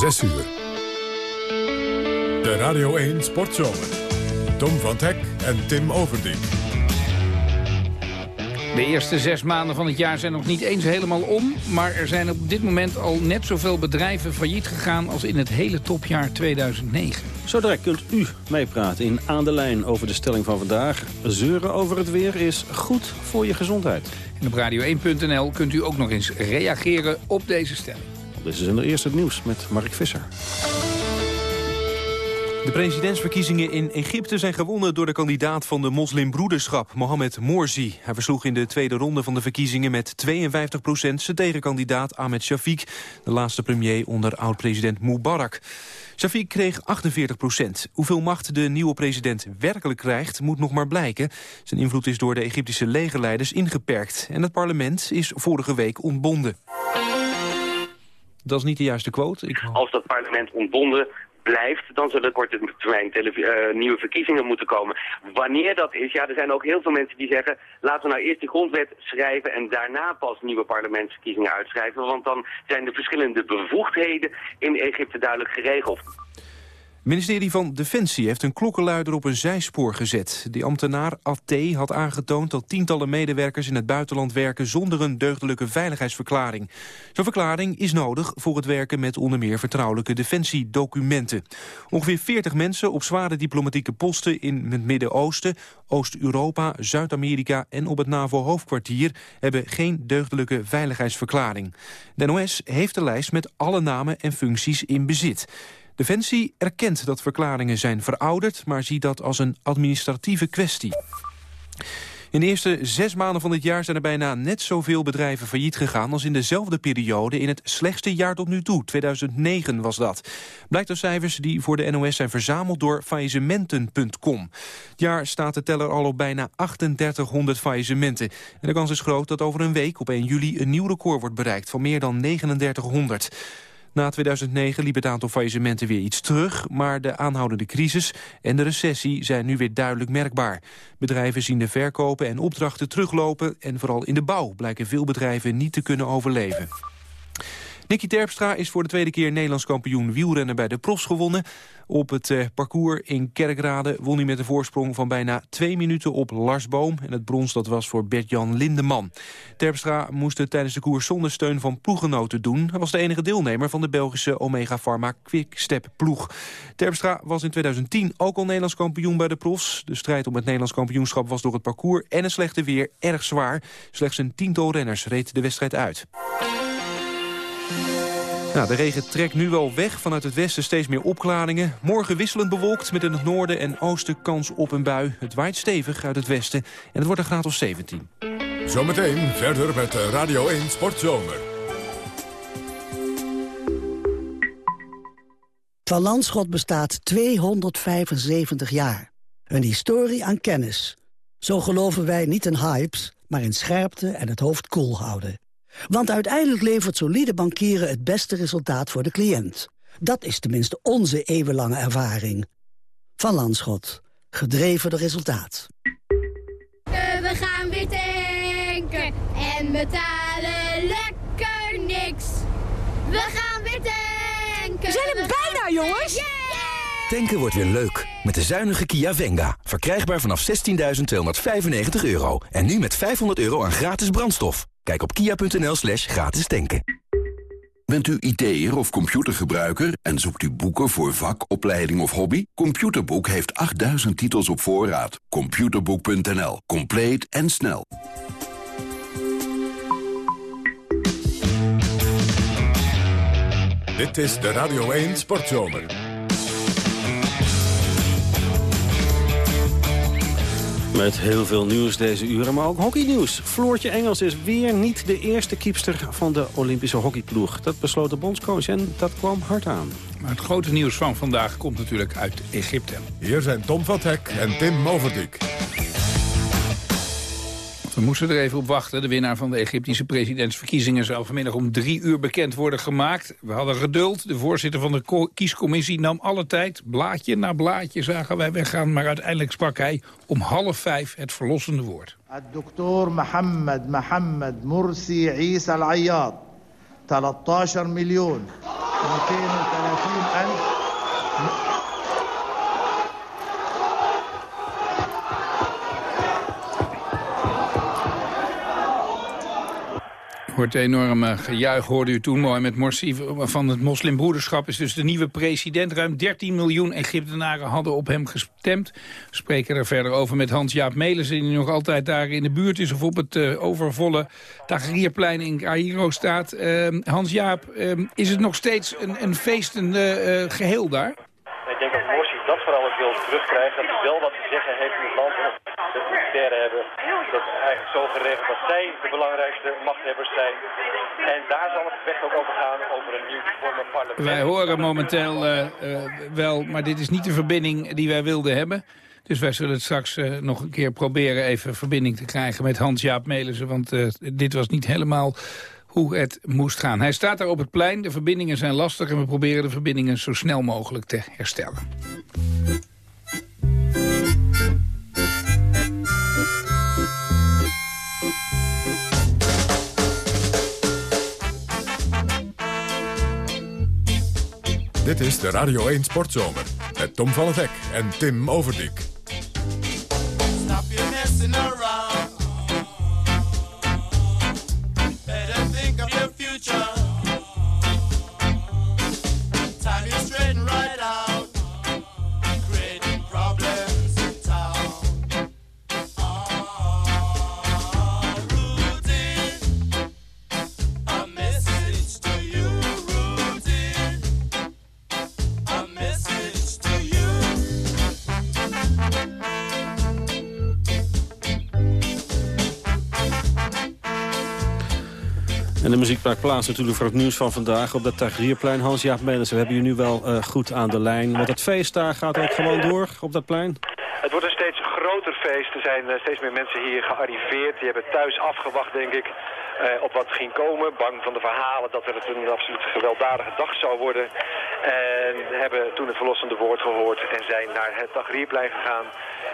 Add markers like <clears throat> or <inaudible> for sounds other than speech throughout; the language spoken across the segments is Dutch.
6 uur. De Radio 1 Sportzomer. Tom van Hek en Tim Overdijk. De eerste zes maanden van het jaar zijn nog niet eens helemaal om... maar er zijn op dit moment al net zoveel bedrijven failliet gegaan... als in het hele topjaar 2009. Zo direct kunt u meepraten in Aan de Lijn over de stelling van vandaag. Zeuren over het weer is goed voor je gezondheid. En op radio1.nl kunt u ook nog eens reageren op deze stelling. Dit is de eerste nieuws met Mark Visser. De presidentsverkiezingen in Egypte zijn gewonnen door de kandidaat van de moslimbroederschap, Mohamed Morsi. Hij versloeg in de tweede ronde van de verkiezingen met 52 procent zijn tegenkandidaat Ahmed Shafiq, de laatste premier onder oud-president Mubarak. Shafiq kreeg 48 procent. Hoeveel macht de nieuwe president werkelijk krijgt, moet nog maar blijken. Zijn invloed is door de Egyptische legerleiders ingeperkt. En het parlement is vorige week ontbonden. Dat is niet de juiste quote. Als dat parlement ontbonden blijft, dan zullen er korte termijn uh, nieuwe verkiezingen moeten komen. Wanneer dat is, ja, er zijn ook heel veel mensen die zeggen... laten we nou eerst de grondwet schrijven en daarna pas nieuwe parlementsverkiezingen uitschrijven. Want dan zijn de verschillende bevoegdheden in Egypte duidelijk geregeld. Ministerie van Defensie heeft een klokkenluider op een zijspoor gezet. Die ambtenaar AT had aangetoond dat tientallen medewerkers in het buitenland werken zonder een deugdelijke veiligheidsverklaring. Zo'n verklaring is nodig voor het werken met onder meer vertrouwelijke defensiedocumenten. Ongeveer 40 mensen op zware diplomatieke posten in het Midden-Oosten, Oost-Europa, Zuid-Amerika en op het NAVO-hoofdkwartier hebben geen deugdelijke veiligheidsverklaring. De NOS heeft de lijst met alle namen en functies in bezit. Defensie erkent dat verklaringen zijn verouderd... maar ziet dat als een administratieve kwestie. In de eerste zes maanden van dit jaar zijn er bijna net zoveel bedrijven failliet gegaan als in dezelfde periode in het slechtste jaar tot nu toe. 2009 was dat. Blijkt uit cijfers die voor de NOS zijn verzameld door faillissementen.com. Het jaar staat de teller al op bijna 3800 faillissementen. En de kans is groot dat over een week op 1 juli een nieuw record wordt bereikt van meer dan 3900. Na 2009 liep het aantal faillissementen weer iets terug... maar de aanhoudende crisis en de recessie zijn nu weer duidelijk merkbaar. Bedrijven zien de verkopen en opdrachten teruglopen... en vooral in de bouw blijken veel bedrijven niet te kunnen overleven. Nicky Terpstra is voor de tweede keer Nederlands kampioen wielrennen bij de profs gewonnen. Op het eh, parcours in Kerkrade won hij met een voorsprong van bijna twee minuten op Lars Boom. En het brons dat was voor Bert-Jan Lindeman. Terpstra moest het tijdens de koers zonder steun van ploegenoten doen. Hij was de enige deelnemer van de Belgische Omega Pharma Quickstep ploeg. Terpstra was in 2010 ook al Nederlands kampioen bij de profs. De strijd om het Nederlands kampioenschap was door het parcours en het slechte weer erg zwaar. Slechts een tiental renners reed de wedstrijd uit. Nou, de regen trekt nu wel weg. Vanuit het westen steeds meer opklaringen. Morgen wisselend bewolkt met in het noorden en oosten kans op een bui. Het waait stevig uit het westen en het wordt een graad of 17. Zometeen verder met Radio 1 Sportzomer. Van Landschot bestaat 275 jaar. Een historie aan kennis. Zo geloven wij niet in hypes, maar in scherpte en het hoofd koel houden. Want uiteindelijk levert solide bankieren het beste resultaat voor de cliënt. Dat is tenminste onze eeuwenlange ervaring. Van Landschot. Gedreven door resultaat. We gaan weer tanken en betalen lekker niks. We gaan weer tanken. We zijn er bijna, jongens. Tanken wordt weer leuk. Met de zuinige Kia Venga. Verkrijgbaar vanaf 16.295 euro. En nu met 500 euro aan gratis brandstof. Kijk op kia.nl slash gratis tanken. Bent u IT'er of computergebruiker en zoekt u boeken voor vak, opleiding of hobby? Computerboek heeft 8000 titels op voorraad. Computerboek.nl. Compleet en snel. Dit is de Radio 1 Sportzomer. Met heel veel nieuws deze uren, maar ook hockeynieuws. Floortje Engels is weer niet de eerste kiepster van de Olympische hockeyploeg. Dat besloot de bondscoach en dat kwam hard aan. Maar het grote nieuws van vandaag komt natuurlijk uit Egypte. Hier zijn Tom van Hek en Tim Moverdijk. We moesten er even op wachten. De winnaar van de Egyptische presidentsverkiezingen zou vanmiddag om drie uur bekend worden gemaakt. We hadden geduld. De voorzitter van de kiescommissie nam alle tijd. Blaadje na blaadje zagen wij weggaan. Maar uiteindelijk sprak hij om half vijf het verlossende woord. Dokter Mohammed Mohammed Morsi Isa al-Ayyad. 13 miljoen. 13. Hoort enorm uh, gejuich, hoorde u toen mooi met Morsi van het moslimbroederschap. Is dus de nieuwe president. Ruim 13 miljoen Egyptenaren hadden op hem gestemd. We spreken er verder over met Hans-Jaap Melissen... die nog altijd daar in de buurt is of op het uh, overvolle Tahrirplein in Cairo staat. Uh, Hans-Jaap, ehm, is het nog steeds een, een feestend uh, geheel daar? Ik denk dat Morsi dat vooral wil terugkrijgen. Dat hij wel te zeggen heeft in het land de militairen dat eigenlijk zo geregeld dat zij de belangrijkste machthebbers zijn. En daar zal het gevecht ook over gaan, over een nieuw vormen parlement. Wij horen momenteel uh, uh, wel, maar dit is niet de verbinding die wij wilden hebben. Dus wij zullen het straks uh, nog een keer proberen even verbinding te krijgen met Hans-Jaap Melissen. Want dit was niet helemaal hoe het moest gaan. Hij staat daar op het plein, de verbindingen zijn lastig... en we proberen de verbindingen zo snel mogelijk te herstellen. Dit is de Radio 1 Sportzomer met Tom van het Hek en Tim Overdijk. Stop plaats natuurlijk voor het nieuws van vandaag op dat Tahrirplein. Hans-Jaap Melissen, we hebben je nu wel eh, goed aan de lijn. Want het feest daar gaat ook gewoon door op dat plein? Het wordt een steeds groter feest. Er zijn eh, steeds meer mensen hier gearriveerd. Die hebben thuis afgewacht, denk ik, eh, op wat ging komen. Bang van de verhalen dat het een absoluut gewelddadige dag zou worden. En hebben toen het verlossende woord gehoord en zijn naar het Tahrirplein gegaan.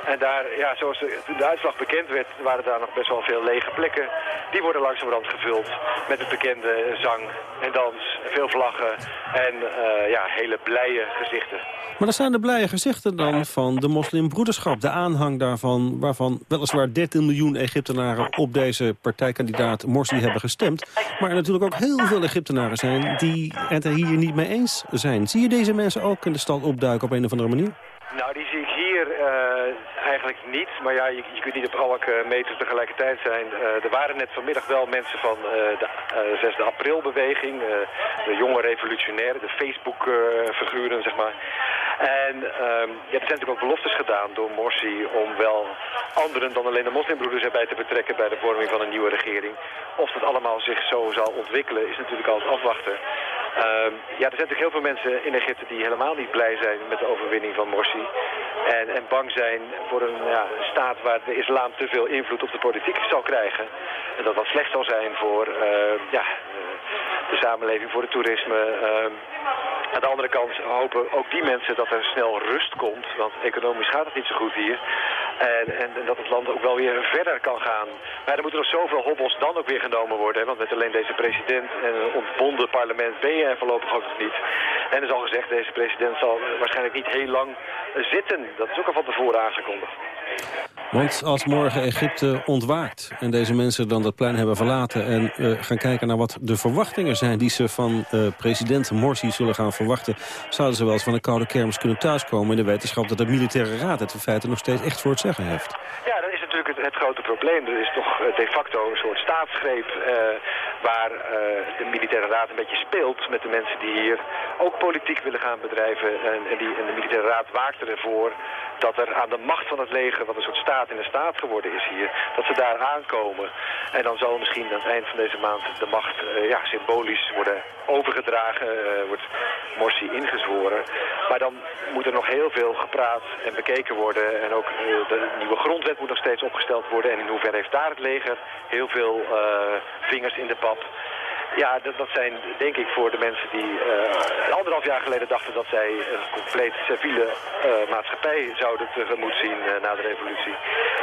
En daar, ja, zoals de, uitslag bekend werd, waren daar nog best wel veel lege plekken. Die worden langzamerhand gevuld met het bekende zang en dans, veel vlaggen en eh, ja, hele blije gezichten. Maar dat zijn de blije gezichten dan van de moslimbroederschap. De aanhang daarvan, waarvan weliswaar 13 miljoen Egyptenaren op deze partijkandidaat Morsi hebben gestemd. Maar natuurlijk ook heel veel Egyptenaren zijn die het er hier niet mee eens zijn. Zie je deze mensen ook in de stad opduiken op een of andere manier? Nou, zie ik hier uh, niet. Maar ja, je, kunt niet op elke meter tegelijkertijd zijn. Uh, er waren net vanmiddag wel mensen van uh, de 6 april-beweging. de jonge revolutionairen, de Facebook-figuren, zeg maar. En um, ja, er zijn natuurlijk ook beloftes gedaan door Morsi om wel anderen dan alleen de moslimbroeders erbij te betrekken bij de vorming van een nieuwe regering. Of dat allemaal zich zo zal ontwikkelen is natuurlijk altijd afwachten. Um, ja, er zijn natuurlijk heel veel mensen in Egypte die helemaal niet blij zijn met de overwinning van Morsi. En, en bang zijn voor een ja, staat waar de islam te veel invloed op de politiek zal krijgen. En dat dat slecht zal zijn voor uh, ja, de samenleving, voor het toerisme. Uh, aan de andere kant hopen ook die mensen dat er snel rust komt. Want economisch gaat het niet zo goed hier. En, en, dat het land ook wel weer verder kan gaan. Maar er moeten nog zoveel hobbels dan ook weer genomen worden. Hè? Want met alleen deze president en een ontbonden parlement ben je voorlopig ook nog niet. En er is al gezegd, deze president zal waarschijnlijk niet heel lang zitten. Dat is ook al van tevoren aangekondigd. Want als morgen Egypte ontwaakt en deze mensen dan dat plein hebben verlaten... en uh, gaan kijken naar wat de verwachtingen zijn die ze van uh, president Morsi zullen gaan verwachten... zouden ze wel eens van een koude kermis kunnen thuiskomen in de wetenschap... dat de militaire raad het in feite nog steeds echt voor het zeggen heeft. Ja, dat is natuurlijk het grote probleem. Er is toch uh, de facto een soort staatsgreep waar de militaire raad een beetje speelt... met de mensen die hier ook politiek willen gaan bedrijven. En, en, die, de militaire raad waakt ervoor dat er aan de macht van het leger, wat een soort staat in de staat geworden is hier, dat ze daar aankomen. En dan zal misschien aan het eind van deze maand de macht ja, symbolisch worden overgedragen, wordt Morsi ingezworen. Maar dan moet er nog heel veel gepraat en bekeken worden. En ook de nieuwe grondwet moet nog steeds opgesteld worden. En in hoeverre heeft daar het leger heel veel vingers in de pap. Ja, dat, dat, zijn denk ik voor de mensen die andere anderhalf jaar geleden dachten dat zij een compleet civiele eh, maatschappij zouden tegemoet zien eh, na de revolutie.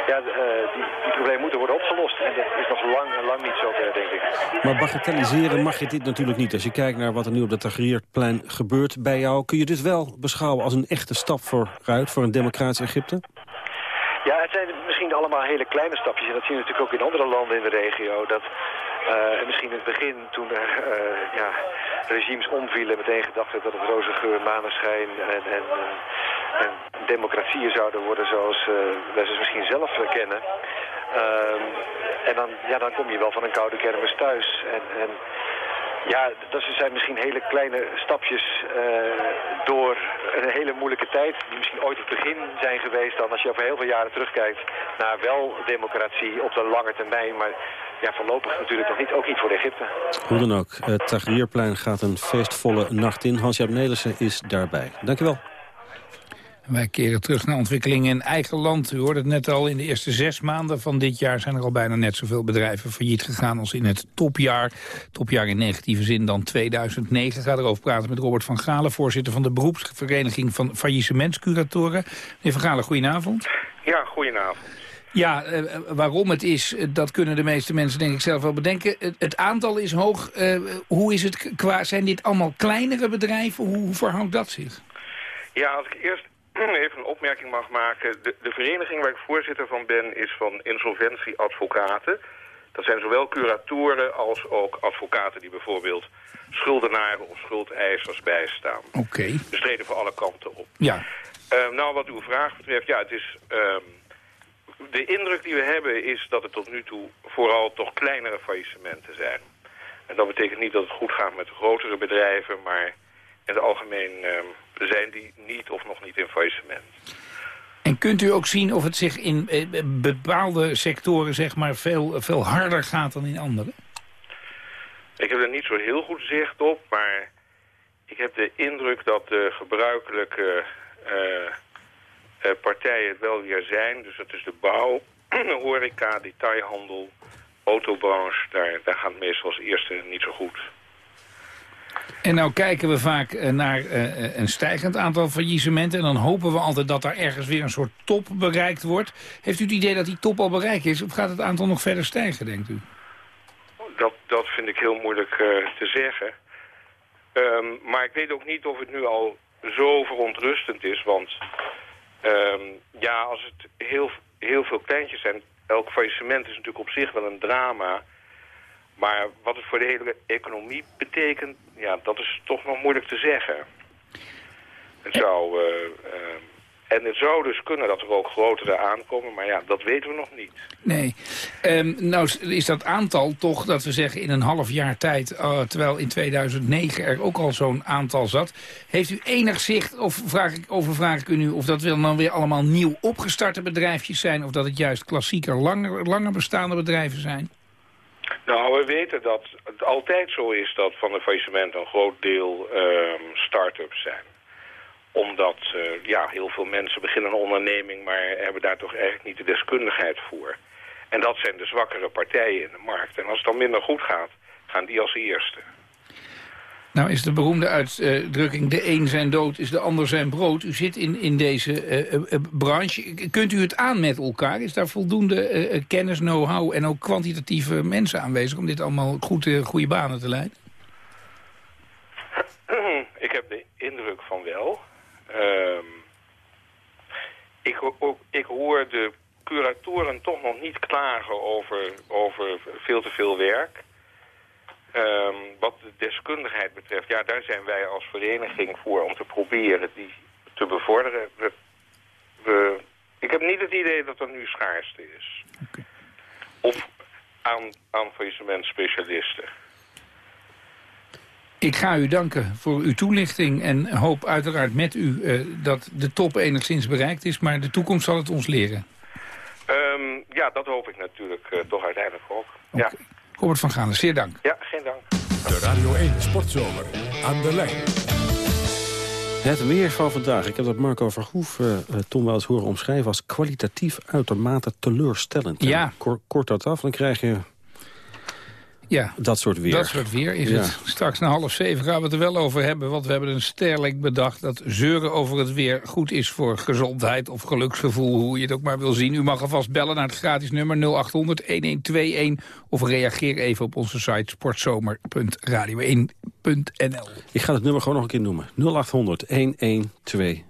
Ja, eh, die, die problemen moeten worden opgelost. En dat is nog lang, lang niet zover, denk ik. Maar bagatelliseren mag je dit natuurlijk niet. Als je kijkt naar wat er nu op het Tahrirplein gebeurt bij jou... kun je dit wel beschouwen als een echte stap vooruit voor een democratisch Egypte? Ja, het zijn misschien hele kleine stapjes. En dat zien we natuurlijk ook in andere landen in de regio. Dat eh, en misschien in het begin, toen er eh, ja, regimes omvielen, meteen gedacht werd dat het roze geur, maneschijn en, en, en democratieën zouden worden zoals uh, wij ze misschien zelf kennen. Ehm, en dan, ja, dan kom je wel van een koude kermis thuis. En, en ja, dat zijn misschien hele kleine stapjes door een hele moeilijke tijd... die misschien ooit het begin zijn geweest dan als je over heel veel jaren terugkijkt... naar wel democratie op de lange termijn. Maar ja, voorlopig natuurlijk nog niet, ook niet voor Egypte. Hoe dan ook, het Tahrirplein gaat een feestvolle nacht in. Hans-Jaap Nelissen is daarbij. Dankjewel. Wij keren terug naar ontwikkelingen in eigen land. U hoorde het net al, in de eerste zes maanden van dit jaar... zijn er al bijna net zoveel bedrijven failliet gegaan als in het topjaar. Topjaar in negatieve zin dan 2009. Ik ga erover praten met Robert van Galen... voorzitter van de beroepsvereniging van faillissementscuratoren. Meneer van Galen, goedenavond. Ja, goedenavond. Ja, uh, waarom het is, dat kunnen de meeste mensen denk ik zelf wel bedenken. Het, aantal is hoog. Hoe is het qua, zijn dit allemaal kleinere bedrijven? Hoe, hoe verhoudt dat zich? Ja, als ik eerst even een opmerking mag maken. De, de vereniging waar ik voorzitter van ben is van insolventieadvocaten. Dat zijn zowel curatoren als ook advocaten die bijvoorbeeld schuldenaren of schuldeisers bijstaan. Oké. Okay. Dus treden voor alle kanten op. Ja. Uh, nou, wat uw vraag betreft, ja, het is... Uh, de indruk die we hebben is dat het tot nu toe vooral toch kleinere faillissementen zijn. En dat betekent niet dat het goed gaat met de grotere bedrijven, maar in het algemeen uh, zijn die niet of nog niet in faillissement. En kunt u ook zien of het zich in eh, bepaalde sectoren zeg maar, veel, veel harder gaat dan in andere? Ik heb er niet zo heel goed zicht op, maar ik heb de indruk dat de gebruikelijke uh, uh, partijen het wel weer zijn. Dus dat is de bouw, <clears throat> horeca, detailhandel, autobranche. Daar, daar gaat het meestal als eerste niet zo goed. En nou kijken we vaak uh, naar uh, een stijgend aantal faillissementen... en dan hopen we altijd dat er ergens weer een soort top bereikt wordt. Heeft u het idee dat die top al bereikt is? Of gaat het aantal nog verder stijgen, denkt u? Dat, dat vind ik heel moeilijk te zeggen. Um, maar ik weet ook niet of het nu al zo verontrustend is. Want um, ja, als het heel, heel veel kleintjes zijn... elk faillissement is natuurlijk op zich wel een drama... Maar wat het voor de hele economie betekent, ja, dat is toch nog moeilijk te zeggen. Het zou, uh, uh, en het zou dus kunnen dat er ook grotere aankomen, maar ja, dat weten we nog niet. Nee. Um, nou is dat aantal toch, dat we zeggen in een half jaar tijd, uh, terwijl in 2009 er ook al zo'n aantal zat. Heeft u enig zicht, of vraag ik, overvraag ik u nu, of dat wil dan weer allemaal nieuw opgestarte bedrijfjes zijn, of dat het juist klassieker langer, langer bestaande bedrijven zijn? Nou, we weten dat het altijd zo is dat van de faillissement een groot deel um, start-ups zijn. Omdat uh, ja, heel veel mensen beginnen een onderneming, maar hebben daar toch eigenlijk niet de deskundigheid voor. En dat zijn de zwakkere partijen in de markt. En als het dan minder goed gaat, gaan die als eerste. Nou is de beroemde uitdrukking, de een zijn dood is de ander zijn brood. U zit in, in deze uh, uh, branche. Kunt u het aan met elkaar? Is daar voldoende uh, kennis, know-how en ook kwantitatieve mensen aanwezig... om dit allemaal goed, goede banen te leiden? Ik heb de indruk van wel. Um, ik, ik hoor de curatoren toch nog niet klagen over, over veel te veel werk... Um, wat de deskundigheid betreft, ja, daar zijn wij als vereniging voor om te proberen die te bevorderen. We, we, ik heb niet het idee dat er nu schaarste is. Okay. Of aan, aan faillissementspecialisten. Ik ga u danken voor uw toelichting en hoop uiteraard met u uh, dat de top enigszins bereikt is. Maar de toekomst zal het ons leren. Um, ja, dat hoop ik natuurlijk uh, toch uiteindelijk ook. Okay. Ja. Robert van Gaanden, zeer dank. Ja, geen dank. De Radio 1 Sportzomer aan de lijn. Het weer van vandaag. Ik heb dat Marco Verhoef uh, Tom wel eens horen omschrijven... als kwalitatief uitermate teleurstellend. Ja. Kort, kort dat af, dan krijg je... Ja, dat soort weer. Dat soort weer is Ja. het. Straks na half zeven gaan we het er wel over hebben. Want we hebben een sterlijk bedacht dat zeuren over het weer goed is voor gezondheid of geluksgevoel. Hoe je het ook maar wil zien. U mag alvast bellen naar het gratis nummer 0800-1121. Of reageer even op onze site sportzomer.radio1.nl. Ik ga het nummer gewoon nog een keer noemen. 0800 1121.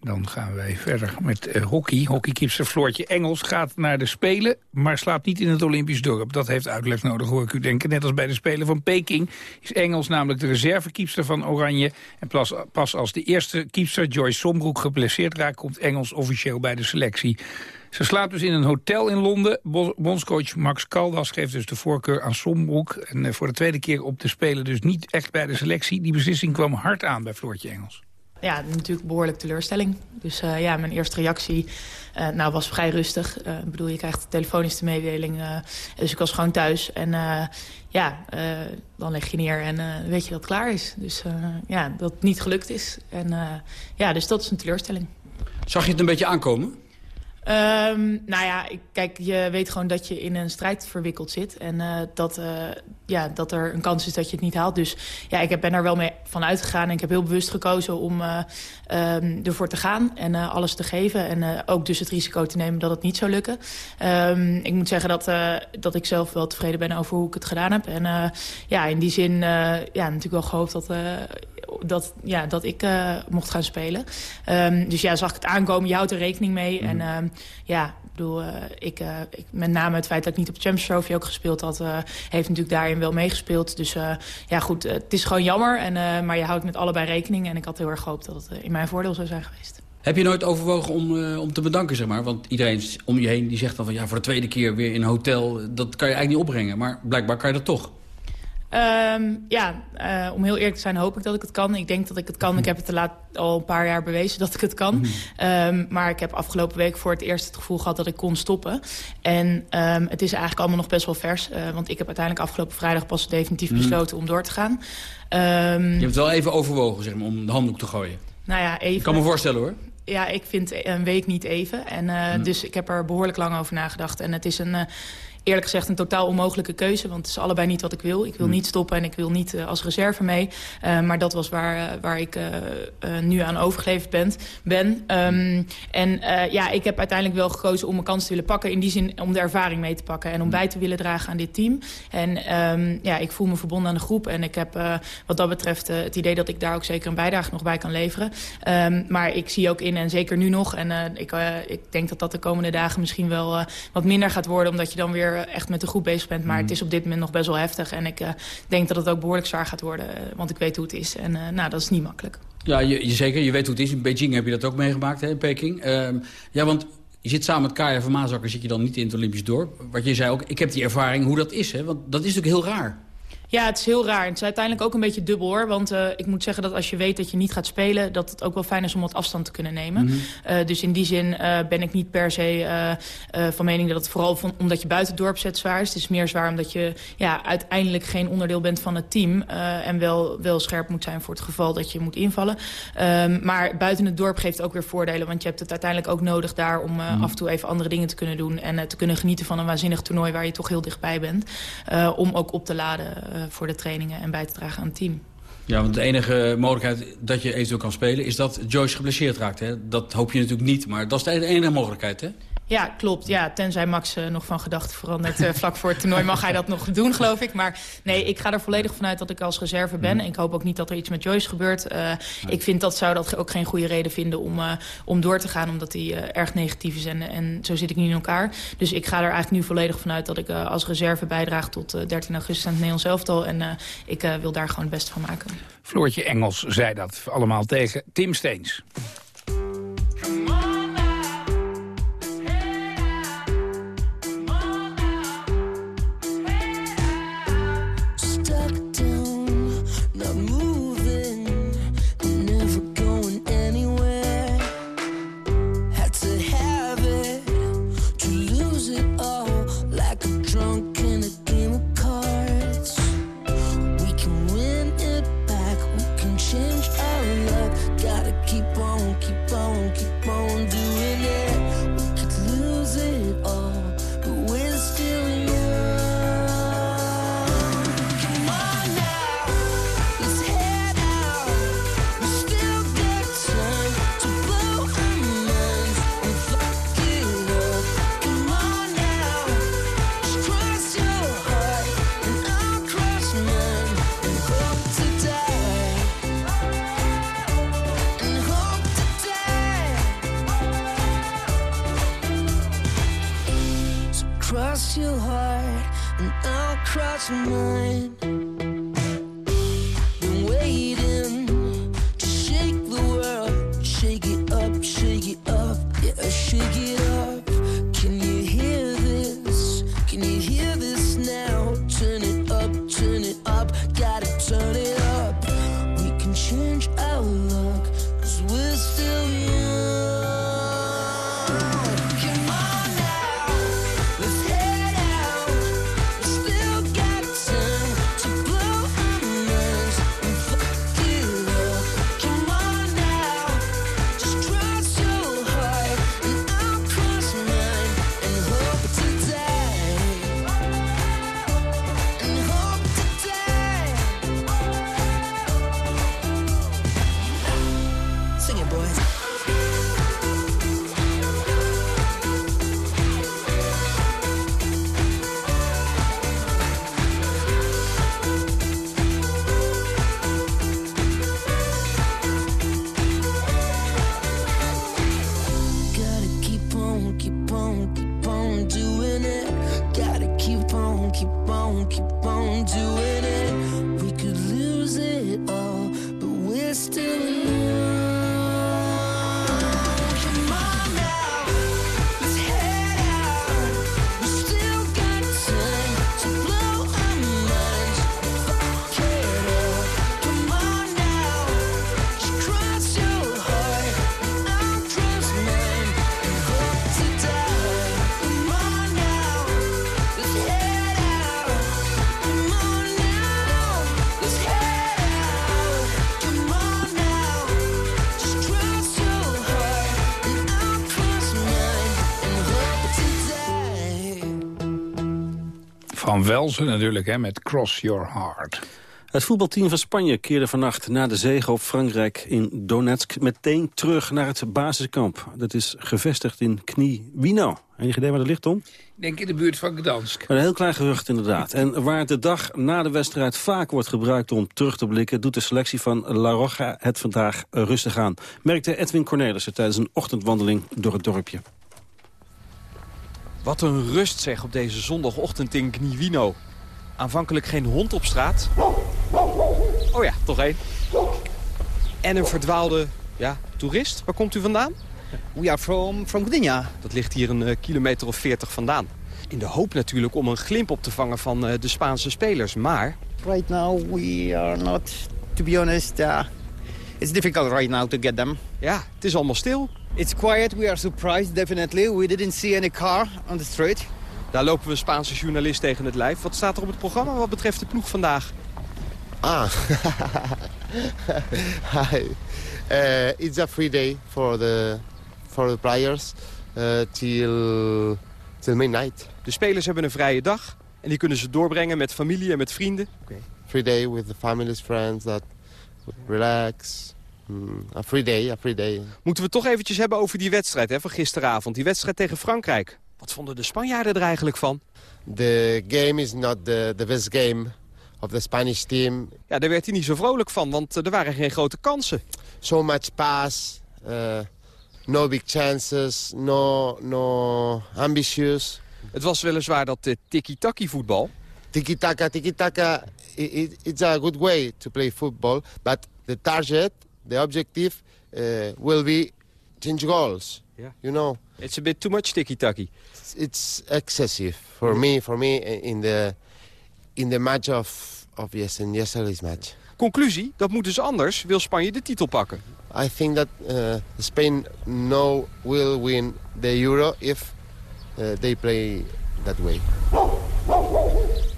Dan gaan wij verder met eh, hockey. Hockeykeepster Floortje Engels gaat naar de Spelen... maar slaapt niet in het Olympisch dorp. Dat heeft uitleg nodig, hoor ik u denken. Net als bij de Spelen van Peking is Engels namelijk de reservekeepster van Oranje. En pas, als de eerste keepster Joyce Sombroek geblesseerd raakt... komt Engels officieel bij de selectie. Ze slaapt dus in een hotel in Londen. Bo- Bondscoach Max Caldas geeft dus de voorkeur aan Sombroek. En eh, voor de tweede keer op de Spelen dus niet echt bij de selectie. Die beslissing kwam hard aan bij Floortje Engels. Ja, natuurlijk behoorlijk teleurstelling. Dus eh, ja, mijn eerste reactie eh, nou, was vrij rustig. Eh, ik bedoel, je krijgt de mededeling. eh, dus ik was gewoon thuis. En ja, dan leg je neer en weet je dat het klaar is. Dus ja, dat het niet gelukt is. En ja, dus dat is een teleurstelling. Zag je het een beetje aankomen? Ehm, nou ja, kijk, je weet gewoon dat je in een strijd verwikkeld zit. En eh, dat, eh, ja, dat er een kans is dat je het niet haalt. Dus ja, ik ben er wel mee van uitgegaan. En ik heb heel bewust gekozen om eh, ehm, ervoor te gaan en alles te geven. En ook dus het risico te nemen dat het niet zou lukken. Ehm, ik moet zeggen dat, dat ik zelf wel tevreden ben over hoe ik het gedaan heb. En ja, in die zin ja, natuurlijk wel gehoopt dat... dat, ja, dat ik mocht gaan spelen. Dus ja, zag ik het aankomen. Je houdt er rekening mee. En ehm, ja, ik bedoel, eh, eh, ik, met name het feit dat ik niet op Champions Trophy ook gespeeld had... eh, heeft natuurlijk daarin wel meegespeeld. Dus ja, goed, het is gewoon jammer. En, maar je houdt met allebei rekening. En ik had heel erg gehoopt dat het in mijn voordeel zou zijn geweest. Heb je nooit overwogen om, om te bedanken, zeg maar? Want iedereen om je heen die zegt dan van... ja, voor de tweede keer weer in een hotel, dat kan je eigenlijk niet opbrengen. Maar blijkbaar kan je dat toch. Ehm, ja, eh, om heel eerlijk te zijn hoop ik dat ik het kan. Ik denk dat ik het kan. Ik heb het de laat, al een paar jaar bewezen dat ik het kan. Ehm, maar ik heb afgelopen week voor het eerst het gevoel gehad dat ik kon stoppen. En ehm, het is eigenlijk allemaal nog best wel vers. eh, want ik heb uiteindelijk afgelopen vrijdag pas definitief Mhm. besloten om door te gaan. Je hebt het wel even overwogen, zeg maar, om de handdoek te gooien. nou ja, even... Ik kan me voorstellen, hoor. Ja, ik vind een week niet even. En, eh, Dus ik heb er behoorlijk lang over nagedacht. En het is een, eerlijk gezegd een totaal onmogelijke keuze. Want het is allebei niet wat ik wil. Ik wil niet stoppen en ik wil niet eh, als reserve mee. Eh, maar dat was waar, eh, waar ik nu aan overgeleverd ben. ben. Ehm, en ja, ik heb uiteindelijk wel gekozen om mijn kans te willen pakken. In die zin om de ervaring mee te pakken. En om bij te willen dragen aan dit team. En ehm, ja, ik voel me verbonden aan de groep. En ik heb wat dat betreft het idee dat ik daar ook zeker een bijdrage nog bij kan leveren. Ehm, maar ik zie ook in, en zeker nu nog... en ik, ik denk dat dat de komende dagen misschien wel wat minder gaat worden... omdat je dan weer echt met de groep bezig bent. Maar het is op dit moment nog best wel heftig. En ik eh, denk dat het ook behoorlijk zwaar gaat worden. eh, want ik weet hoe het is. En eh, nou, dat is niet makkelijk. Ja, je, je zeker. Je weet hoe het is. In Beijing heb je dat ook meegemaakt, hè, in Peking. Ehm, ja, want je zit samen met Kaya van Maasakker, zit je dan niet in het Olympisch dorp. Wat je zei ook, ik heb die ervaring hoe dat is, hè. Want dat is natuurlijk heel raar. Ja, het is heel raar. Het is uiteindelijk ook een beetje dubbel hoor. Want eh, ik moet zeggen dat als je weet dat je niet gaat spelen... dat het ook wel fijn is om wat afstand te kunnen nemen. Mhm. Eh, dus in die zin eh, ben ik niet per se van mening dat het vooral van, omdat je buiten het dorp zet zwaar is. Het is meer zwaar omdat je ja, uiteindelijk geen onderdeel bent van het team. en wel, wel scherp moet zijn voor het geval dat je moet invallen. Ehm, maar buiten het dorp geeft ook weer voordelen. Want je hebt het uiteindelijk ook nodig daar om Mhm. af en toe even andere dingen te kunnen doen. En te kunnen genieten van een waanzinnig toernooi waar je toch heel dichtbij bent. Om ook op te laden voor de trainingen en bij te dragen aan het team. Ja, want de enige mogelijkheid dat je eventueel kan spelen... is dat Joyce geblesseerd raakt, hè. Dat hoop je natuurlijk niet, maar dat is de enige mogelijkheid, hè. Ja, klopt. Ja, tenzij Max eh, nog van gedachten verandert eh, vlak voor het toernooi mag hij dat nog doen, geloof ik. Maar nee, ik ga er volledig vanuit dat ik als reserve ben. Mhm. Ik hoop ook niet dat er iets met Joyce gebeurt. Eh, Ik vind dat zou dat ook geen goede reden vinden om, om door te gaan, omdat hij erg negatief is. En, en zo zit ik niet in elkaar. Dus ik ga er eigenlijk nu volledig vanuit dat ik als reserve bijdraag tot eh, 13 augustus aan het Nederlands elftal. En ik wil daar gewoon het beste van maken. Floortje Engels zei dat allemaal tegen Tim Steens. Van Velzen natuurlijk, hè, met Cross Your Heart. Het voetbalteam van Spanje keerde vannacht na de zege op Frankrijk in Donetsk... meteen terug naar het basiskamp. Dat is gevestigd in Knie-Wino. Enig idee waar dat ligt, Tom? Ik denk in de buurt van Gdansk. Een heel klein gerucht inderdaad. En waar de dag na de wedstrijd vaak wordt gebruikt om terug te blikken... doet de selectie van La Roja het vandaag rustig aan. Merkte Edwin Cornelissen tijdens een ochtendwandeling door het dorpje. Wat een rust zeg op deze zondagochtend in Gniewino. Aanvankelijk geen hond op straat. Oh ja, toch één. En een verdwaalde ja, toerist. Waar komt u vandaan? We are from, from Gdynia. Dat ligt hier een eh, kilometer of 40 vandaan. In de hoop natuurlijk om een glimp op te vangen van eh, de Spaanse spelers. Maar Right now we are not, to be honest, uh, it's difficult right now to get them. Ja, het is allemaal stil. It's quiet, we are surprised definitely. We didn't see any car on the street. Daar lopen we een Spaanse journalist tegen het lijf. Wat staat er op het programma wat betreft de ploeg vandaag? Ah, <laughs> hi. Uh, it's a free day for the for the players uh, till till midnight. De spelers hebben een vrije dag en die kunnen ze doorbrengen met familie en met vrienden. Free day with the families, friends that relax. A free day, a free day. Moeten we toch eventjes hebben over die wedstrijd hè, van gisteravond. Die wedstrijd tegen Frankrijk. Wat vonden de Spanjaarden er eigenlijk van? The game is not the the best game of the Spanish team. Ja, daar werd hij niet zo vrolijk van, want eh, er waren geen grote kansen. So much pass, uh, no big chances, no no ambitious. Het was weliswaar dat uh, tiki-taki voetbal. Tiki-taka, tiki-taka, i- i- it's a good way to play football, but the target, the objective, uh, will be change goals. Yeah. You know, It's a bit too much tiki-taki. it's, it's excessive for me. For me, in the in the match of of yes, yesterday's match. Conclusie, dat moet dus anders, wil Spanje de titel pakken. I think that uh, Spain no will win the Euro if uh, they play that way.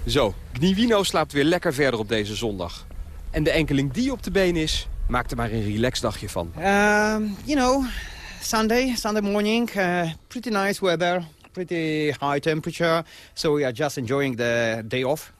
Zo, Gniewino slaapt weer lekker verder op deze zondag. En de enkeling die op de been is, maakt er maar een relaxdagje van. Um, you know, Sunday, Sunday morning, uh, pretty nice weather, pretty high temperature. So we are just enjoying the day off.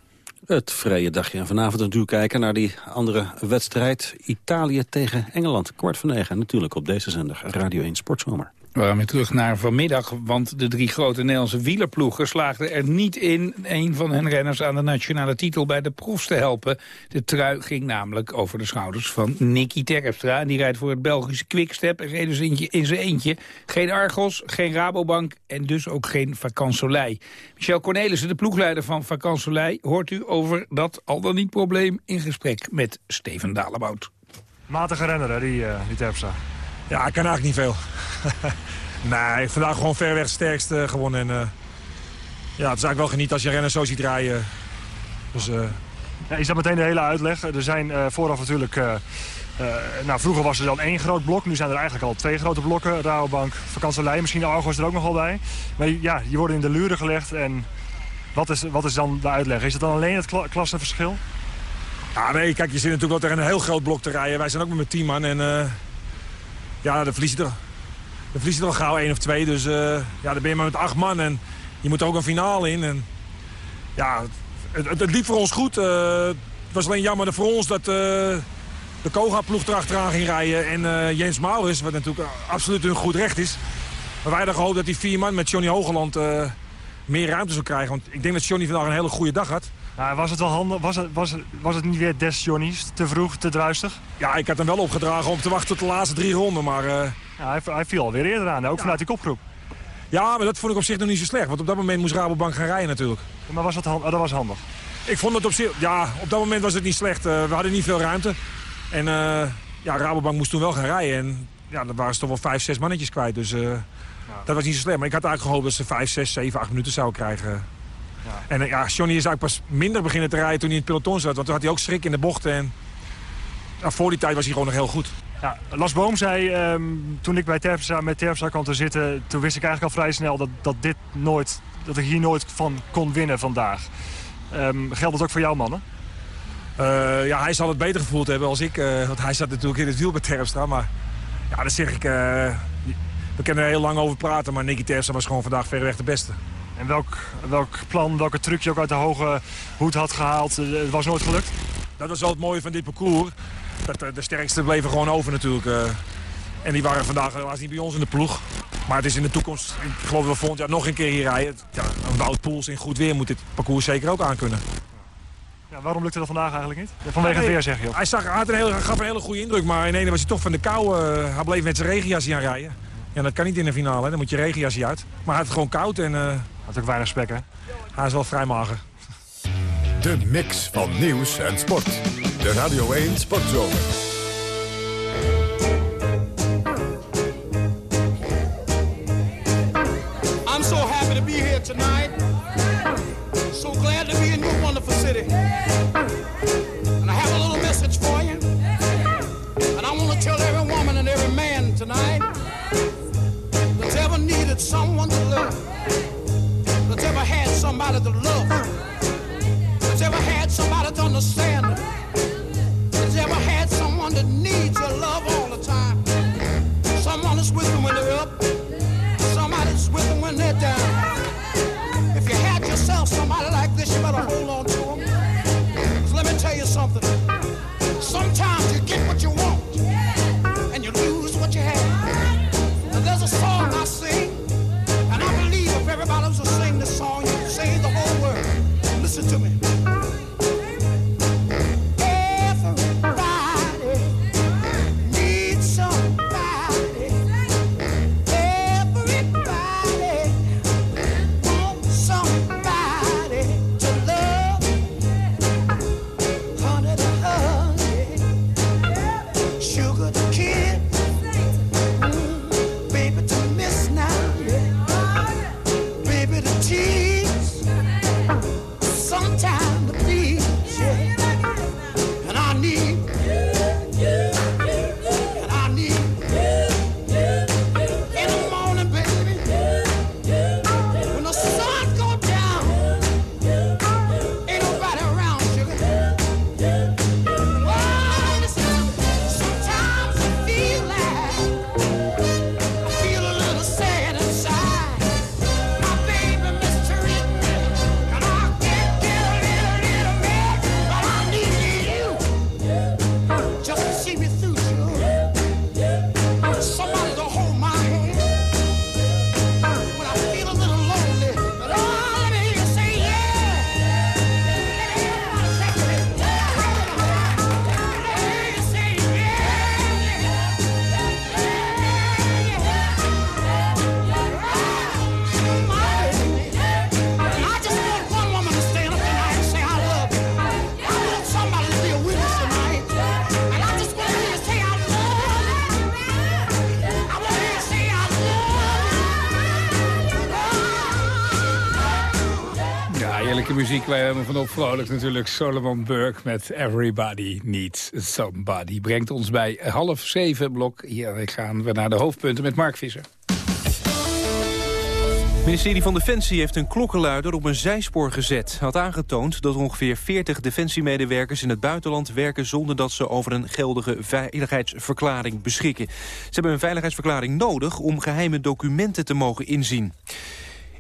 Het vrije dagje. En vanavond natuurlijk kijken naar die andere wedstrijd. Italië tegen Engeland. Kwart van negen natuurlijk op deze zender. Radio 1 Sportzomer. We gaan weer terug naar vanmiddag, want de drie grote Nederlandse wielerploegen slaagden er niet in een van hun renners aan de nationale titel bij de profs te helpen. De trui ging namelijk over de schouders van Nicky Terpstra. En die rijdt voor het Belgische Quickstep en reed dus in, zijn eentje. Geen Argos, geen Rabobank en dus ook geen Vacansoleil. Michel Cornelissen, de ploegleider van Vacansoleil, hoort u over dat al dan niet probleem in gesprek met Steven Dalebout. Matige renner, die, uh, die Terpstra. Ja, ik kan eigenlijk niet veel. <laughs> nee, vandaag gewoon ver weg het sterkste gewonnen. En, uh, ja, het is eigenlijk wel genieten als je renner zo ziet rijden. Dus, uh... ja, is dat meteen de hele uitleg? Er zijn uh, vooraf natuurlijk... nou, vroeger was er dan één groot blok. Nu zijn er eigenlijk al twee grote blokken. Rabobank, Vakanselij, misschien de Argos er ook nog wel bij. Maar ja, die worden in de luren gelegd. En wat is, wat is dan de uitleg? Is het dan alleen het kla klassenverschil? Ja, nee, kijk, je zit natuurlijk wel tegen een heel groot blok te rijden. Wij zijn ook met tien man en ja, dan verlies je er, dan er al gauw één of twee. Dus uh, ja, dan ben je maar met acht man en je moet er ook een finale in. En, ja, het, het, liep voor ons goed. Uh, het was alleen jammer voor ons dat uh, de Koga-ploeg erachteraan ging rijden. En Jens Maurits, wat natuurlijk absoluut een goed recht is. Maar wij hadden gehoopt dat die vier man met Johnny Hogeland meer ruimte zou krijgen. Want ik denk dat Johnny vandaag een hele goede dag had. Was het wel handig? Was het, was, het, was het niet weer des Johnny's? Te vroeg, te druistig? Ja, ik had hem wel opgedragen om te wachten tot de laatste drie ronden, maar... Uh... Ja, hij, hij, viel alweer eerder aan, ook ja. vanuit die kopgroep. Ja, maar dat vond ik op zich nog niet zo slecht. Want op dat moment moest Rabobank gaan rijden natuurlijk. Ja, maar was dat, oh, dat was handig? Ik vond het op zich... Ja, op dat moment was het niet slecht. Uh, we hadden niet veel ruimte. En uh, ja, Rabobank moest toen wel gaan rijden. En ja, dan waren ze toch wel vijf, zes mannetjes kwijt. Dus dat was niet zo slecht. Maar ik had eigenlijk gehoopt dat ze vijf, zes, zeven, acht minuten zouden krijgen. Ja. En ja, Johnny is eigenlijk pas minder beginnen te rijden toen hij in het peloton zat. Want toen had hij ook schrik in de bochten. En ja, voor die tijd was hij gewoon nog heel goed. Ja, Las Boom zei, um, toen ik bij Terpstra, met Terpstra kwam te zitten... toen wist ik eigenlijk al vrij snel dat, dat, dit nooit, dat ik hier nooit van kon winnen vandaag. Um, geldt dat ook voor jouw mannen? Uh, ja, hij zal het beter gevoeld hebben als ik. Uh, want hij zat natuurlijk in het wiel bij Terpstra. Maar ja, dat zeg ik... Uh, we kunnen er heel lang over praten, maar Nicky Terpstra was gewoon vandaag verreweg de beste. En welk, welk plan, welke truc je ook uit de hoge hoed had gehaald, het was nooit gelukt? Dat was wel het mooie van dit parcours. Dat de, de sterkste bleven gewoon over natuurlijk. Uh, en die waren vandaag helaas niet bij ons in de ploeg. Maar het is in de toekomst, ik geloof dat we volgend jaar nog een keer hier rijden. Ja, een Wout Poels in goed weer moet dit parcours zeker ook aankunnen. Ja, waarom lukte dat vandaag eigenlijk niet? Vanwege het weer zeg je. Hij, zag, had een hele, gaf een hele goede indruk, maar in ene was hij toch van de kou. Uh, hij bleef met zijn regenjasje aan rijden. Ja, dat kan niet in de finale, hè. dan moet je regenjasje uit. Maar hij had het gewoon koud en... Uh, had ook weinig spek, hè? Hij is wel vrij mager. De mix van nieuws en sport. De Radio 1 Sportzomer. I'm so happy to be here tonight. So glad to be in your wonderful city. And I have a little message for you. And I want to tell every woman and every man tonight someone to love. That's ever had somebody to love. Je helemaal van opvrolijk natuurlijk. Solomon Burke met Everybody Needs Somebody. Brengt ons bij half zeven blok. Hier gaan we naar de hoofdpunten met Mark Visser. Het ministerie van Defensie heeft een klokkenluider op een zijspoor gezet. Had aangetoond dat ongeveer 40 defensiemedewerkers in het buitenland werken... zonder dat ze over een geldige veiligheidsverklaring beschikken. Ze hebben een veiligheidsverklaring nodig om geheime documenten te mogen inzien.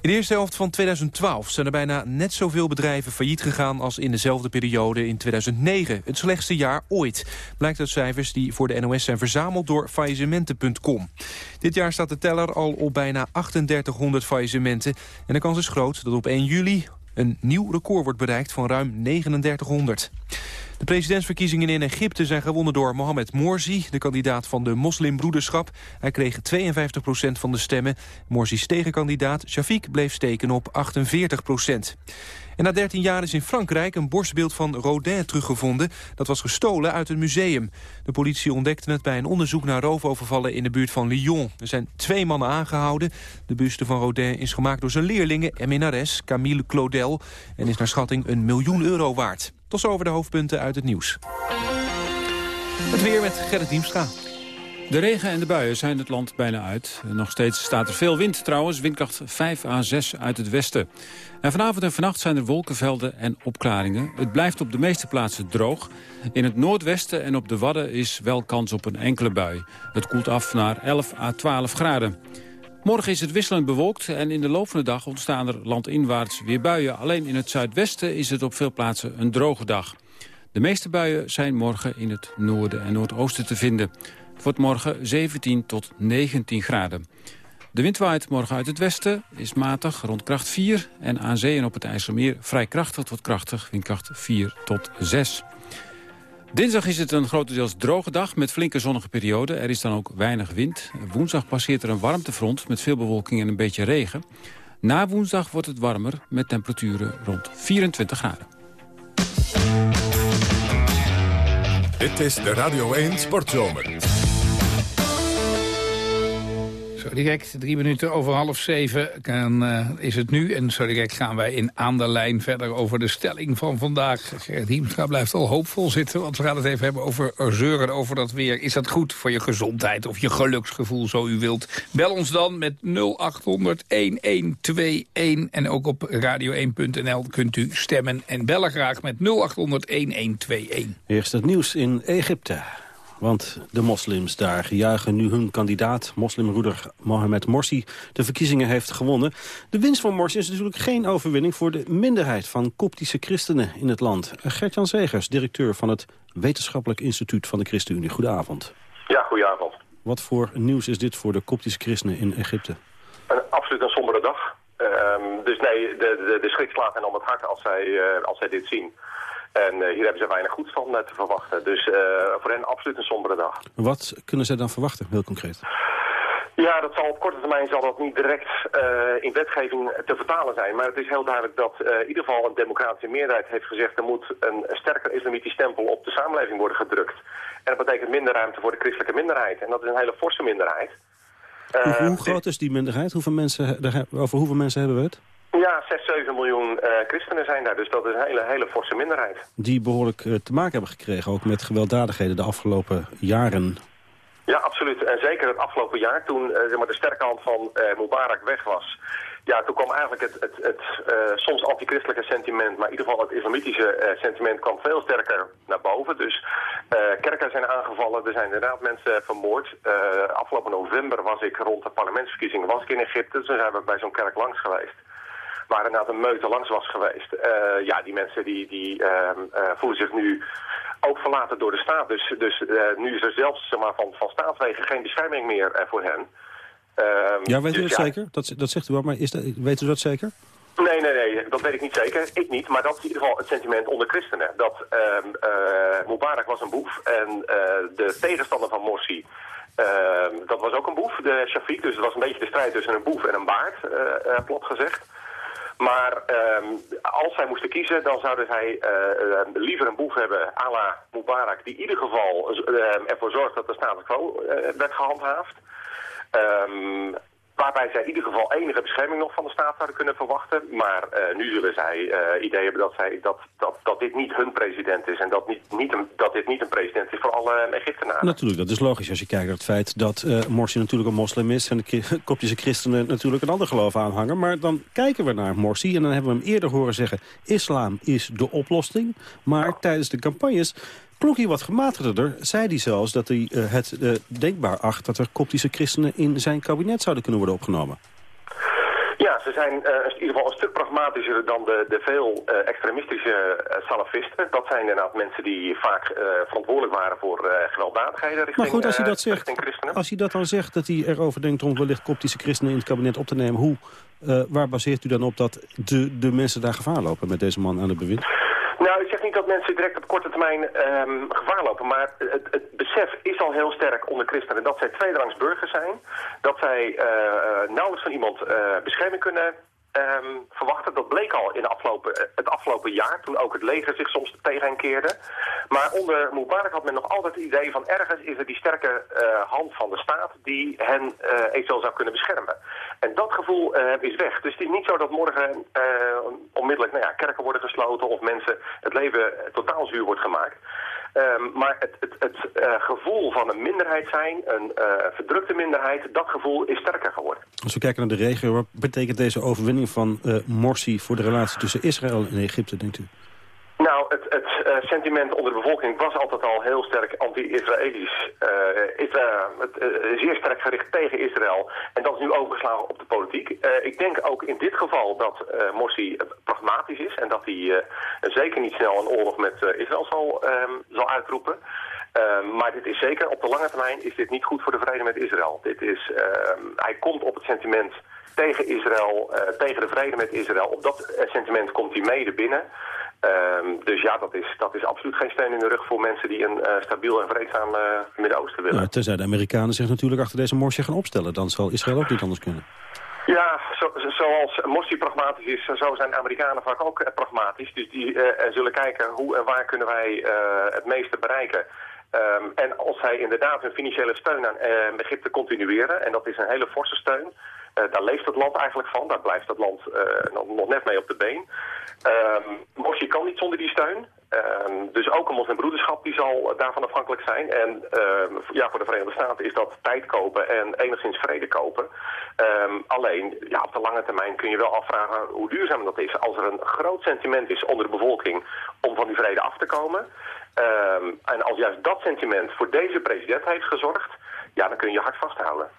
In de eerste helft van 2012 zijn er bijna net zoveel bedrijven failliet gegaan als in dezelfde periode in 2009. Het slechtste jaar ooit. Blijkt uit cijfers die voor de NOS zijn verzameld door faillissementen.com. Dit jaar staat de teller al op bijna 3800 faillissementen. En de kans is groot dat op 1 juli een nieuw record wordt bereikt van ruim 3900. De presidentsverkiezingen in Egypte zijn gewonnen door Mohamed Morsi, de kandidaat van de moslimbroederschap. Hij kreeg 52% van de stemmen. Morsi's tegenkandidaat Shafiq bleef steken op 48% en na 13 jaar is in Frankrijk een borstbeeld van Rodin teruggevonden. Dat was gestolen uit een museum. De politie ontdekte het bij een onderzoek naar roofovervallen in de buurt van Lyon. Er zijn twee mannen aangehouden. De buste van Rodin is gemaakt door zijn leerlingen en Camille Claudel... en is naar schatting een miljoen euro waard. Tot zover de hoofdpunten uit het nieuws. Het weer met Gerrit Diemstra. De regen en de buien zijn het land bijna uit. Nog steeds staat er veel wind trouwens, windkracht 5 à 6 uit het westen. En vanavond en vannacht zijn er wolkenvelden en opklaringen. Het blijft op de meeste plaatsen droog. In het noordwesten en op de Wadden is wel kans op een enkele bui. Het koelt af naar 11 à 12 graden. Morgen is het wisselend bewolkt en in de loop van de dag ontstaan er landinwaarts weer buien. Alleen in het zuidwesten is het op veel plaatsen een droge dag. De meeste buien zijn morgen in het noorden en noordoosten te vinden. Het wordt morgen 17 tot 19 graden. De wind waait morgen uit het westen, is matig, rond kracht 4... en aan zee en op het IJsselmeer vrij krachtig tot krachtig, windkracht 4 tot 6. Dinsdag is het een grotendeels droge dag met flinke zonnige perioden. Er is dan ook weinig wind. Woensdag passeert er een warmtefront met veel bewolking en een beetje regen. Na woensdag wordt het warmer met temperaturen rond 24 graden. Dit is de Radio 1 Sportzomer. Direct, drie minuten over half zeven kan, uh, is het nu. En zo direct gaan wij in aan de lijn verder over de stelling van vandaag. Gerrit Hiemstra blijft al hoopvol zitten, want we gaan het even hebben over zeuren over dat weer. Is dat goed voor je gezondheid of je geluksgevoel, zo u wilt? Bel ons dan met 0800 1121 en ook op radio1.nl kunt u stemmen. En bellen graag met 0800 1121. Eerst het nieuws in Egypte. Want de moslims daar juichen nu hun kandidaat, moslimbroeder Mohamed Morsi, de verkiezingen heeft gewonnen. De winst van Morsi is natuurlijk geen overwinning voor de minderheid van koptische christenen in het land. Gertjan Zegers, directeur van het Wetenschappelijk Instituut van de ChristenUnie. Goedenavond. Ja, goedenavond. Wat voor nieuws is dit voor de koptische christenen in Egypte? Een, absoluut een sombere dag. Um, dus nee, de, de, de schrik slaat hen om het hart als zij, uh, als zij dit zien. En uh, hier hebben ze weinig goeds van uh, te verwachten. Dus uh, voor hen absoluut een sombere dag. Wat kunnen zij dan verwachten, heel concreet? Ja, dat zal op korte termijn zal dat niet direct in wetgeving te vertalen zijn. Maar het is heel duidelijk dat in ieder geval een democratische meerderheid heeft gezegd... er moet een, een sterker islamitisch stempel op de samenleving worden gedrukt. En dat betekent minder ruimte voor de christelijke minderheid. En dat is een hele forse minderheid. Hoe, hoe groot is die minderheid? Hoeveel mensen, over hoeveel mensen hebben we het? Ja, 6, 7 miljoen uh, christenen zijn daar, dus dat is een hele, hele forse minderheid. Die behoorlijk uh, te maken hebben gekregen, ook met gewelddadigheden de afgelopen jaren. Ja, absoluut. En zeker het afgelopen jaar, toen uh, zeg maar de sterke hand van Mubarak weg was... Ja, toen kwam eigenlijk het, het, het soms antichristelijke sentiment... maar in ieder geval het islamitische sentiment kwam veel sterker naar boven. Dus kerken zijn aangevallen, er zijn inderdaad mensen vermoord. afgelopen november was ik rond de parlementsverkiezingen was ik in Egypte... dus zijn we bij zo'n kerk langs geweest waar inderdaad een meute langs was geweest. Uh, ja, die mensen die, die uh, uh, voelen zich nu ook verlaten door de staat. Dus, dus nu is er zelfs zeg maar, van, van staatswegen geen bescherming meer voor hen. Ehm, ja, weet u dus dat zeker? Dat, dat zegt u wel, maar is dat, weet u dat zeker? Nee, nee, nee, dat weet ik niet zeker. Ik niet, maar dat is in ieder geval het sentiment onder christenen. Dat uh, Mubarak was een boef en uh, de tegenstander van Morsi, dat was ook een boef, de Shafiq. Dus het was een beetje de strijd tussen een boef en een baard, plat gezegd. Maar um, als zij moesten kiezen, dan zouden zij uh, liever een boef hebben à la Mubarak... die in ieder geval uh, ervoor zorgt dat de status quo werd gehandhaafd. Um, Waarbij zij in ieder geval enige bescherming nog van de staat zouden kunnen verwachten. Maar eh, nu zullen zij eh idee hebben dat, zij, dat, dat, dat dit niet hun president is. En dat, niet, niet dat dit niet een president is voor alle Egyptenaren. Natuurlijk, dat is logisch als je kijkt naar het feit dat eh, Morsi natuurlijk een moslim is... en de <laughs> koptische christenen natuurlijk een ander geloof aanhangen. Maar dan kijken we naar Morsi en dan hebben we hem eerder horen zeggen... islam is de oplossing, maar tijdens de campagnes klonk hij wat gematigder. Zei hij zelfs dat hij eh, het eh, denkbaar acht dat er koptische christenen in zijn kabinet zouden kunnen worden opgenomen. Ja, ze zijn eh, in ieder geval een stuk pragmatischer dan de, de veel extremistische salafisten. Dat zijn inderdaad mensen die vaak verantwoordelijk waren voor gewelddadigheden richting, Maar goed, als hij dat zegt, richting christenen. als hij dat dan zegt dat hij erover denkt om wellicht koptische christenen in het kabinet op te nemen, hoe, waar baseert u dan op dat de, de mensen daar gevaar lopen met deze man aan het bewind? Nou, dat mensen direct op korte termijn ehm, gevaar lopen, maar het, het besef is al heel sterk onder christenen. Dat zij tweederangs burgers zijn, dat zij eh, eh, nauwelijks van iemand eh, bescherming kunnen ehm, verwachten. Dat bleek al in eh, het afgelopen jaar, toen ook het leger zich soms tegen hen keerde. Maar onder Mubarak had men nog altijd het idee van ergens is er die sterke eh, hand van de staat die hen eh, eventueel zou kunnen beschermen. En dat gevoel is weg. Dus het is niet zo dat morgen onmiddellijk nou ja, kerken worden gesloten of mensen het leven totaal zuur wordt gemaakt. Ehm, maar het, het, het eh, gevoel van een minderheid zijn, een eh, verdrukte minderheid, dat gevoel is sterker geworden. Als we kijken naar de regio, wat betekent deze overwinning van eh, Morsi voor de relatie tussen Israël en Egypte, denkt u? Nou, het, het eh, sentiment onder de bevolking was altijd al heel sterk anti-Israëlisch. eh, eh, zeer sterk gericht tegen Israël. En dat is nu overgeslagen op de politiek. Ik denk ook in dit geval dat Morsi pragmatisch is. En dat hij zeker niet snel een oorlog met Israël zal, ehm, zal uitroepen. Ehm, maar dit is zeker, op de lange termijn is dit niet goed voor de vrede met Israël. Dit is, ehm, hij komt op het sentiment tegen Israël, tegen de vrede met Israël. Op dat sentiment komt hij mede binnen. Ehm, dus ja, dat is, dat is absoluut geen steun in de rug voor mensen die een eh, stabiel en vreedzaam eh, Midden-Oosten willen. Nou, tenzij de Amerikanen zich natuurlijk achter deze Morsi gaan opstellen. Dan zal Israël ook niet anders kunnen. Ja, zo, zo- zoals Morsi pragmatisch is, zo zijn Amerikanen vaak ook eh, pragmatisch. Dus die zullen kijken hoe en waar kunnen wij het meeste bereiken. Ehm, en als zij inderdaad hun financiële steun aan Egypte continueren, en dat is een hele forse steun, eh, daar leeft het land eigenlijk van, daar blijft het land eh, nog, net mee op de been. Ehm Morsi kan niet zonder die steun. Ehm, dus ook een moslimbroederschap die zal daarvan afhankelijk zijn. En ehm, ja, voor de Verenigde Staten is dat tijd kopen en enigszins vrede kopen. Alleen, ja, op de lange termijn kun je wel afvragen hoe duurzaam dat is. Als er een groot sentiment is onder de bevolking om van die vrede af te komen. en als juist dat sentiment voor deze president heeft gezorgd, ja, dan kun je je hart vasthouden.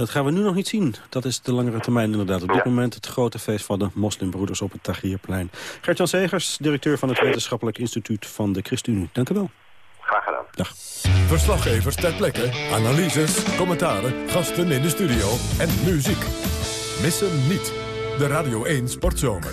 Dat gaan we nu nog niet zien. Dat is de langere termijn inderdaad. Op dit moment het grote feest van de moslimbroeders op het Tahrirplein. Gert-Jan Segers, directeur van het Wetenschappelijk Instituut van de ChristenUnie. Dank u wel. Graag gedaan. Dag. Verslaggevers ter plekke, analyses, commentaren, gasten in de studio en muziek. Missen niet. De Radio 1 Sportzomer.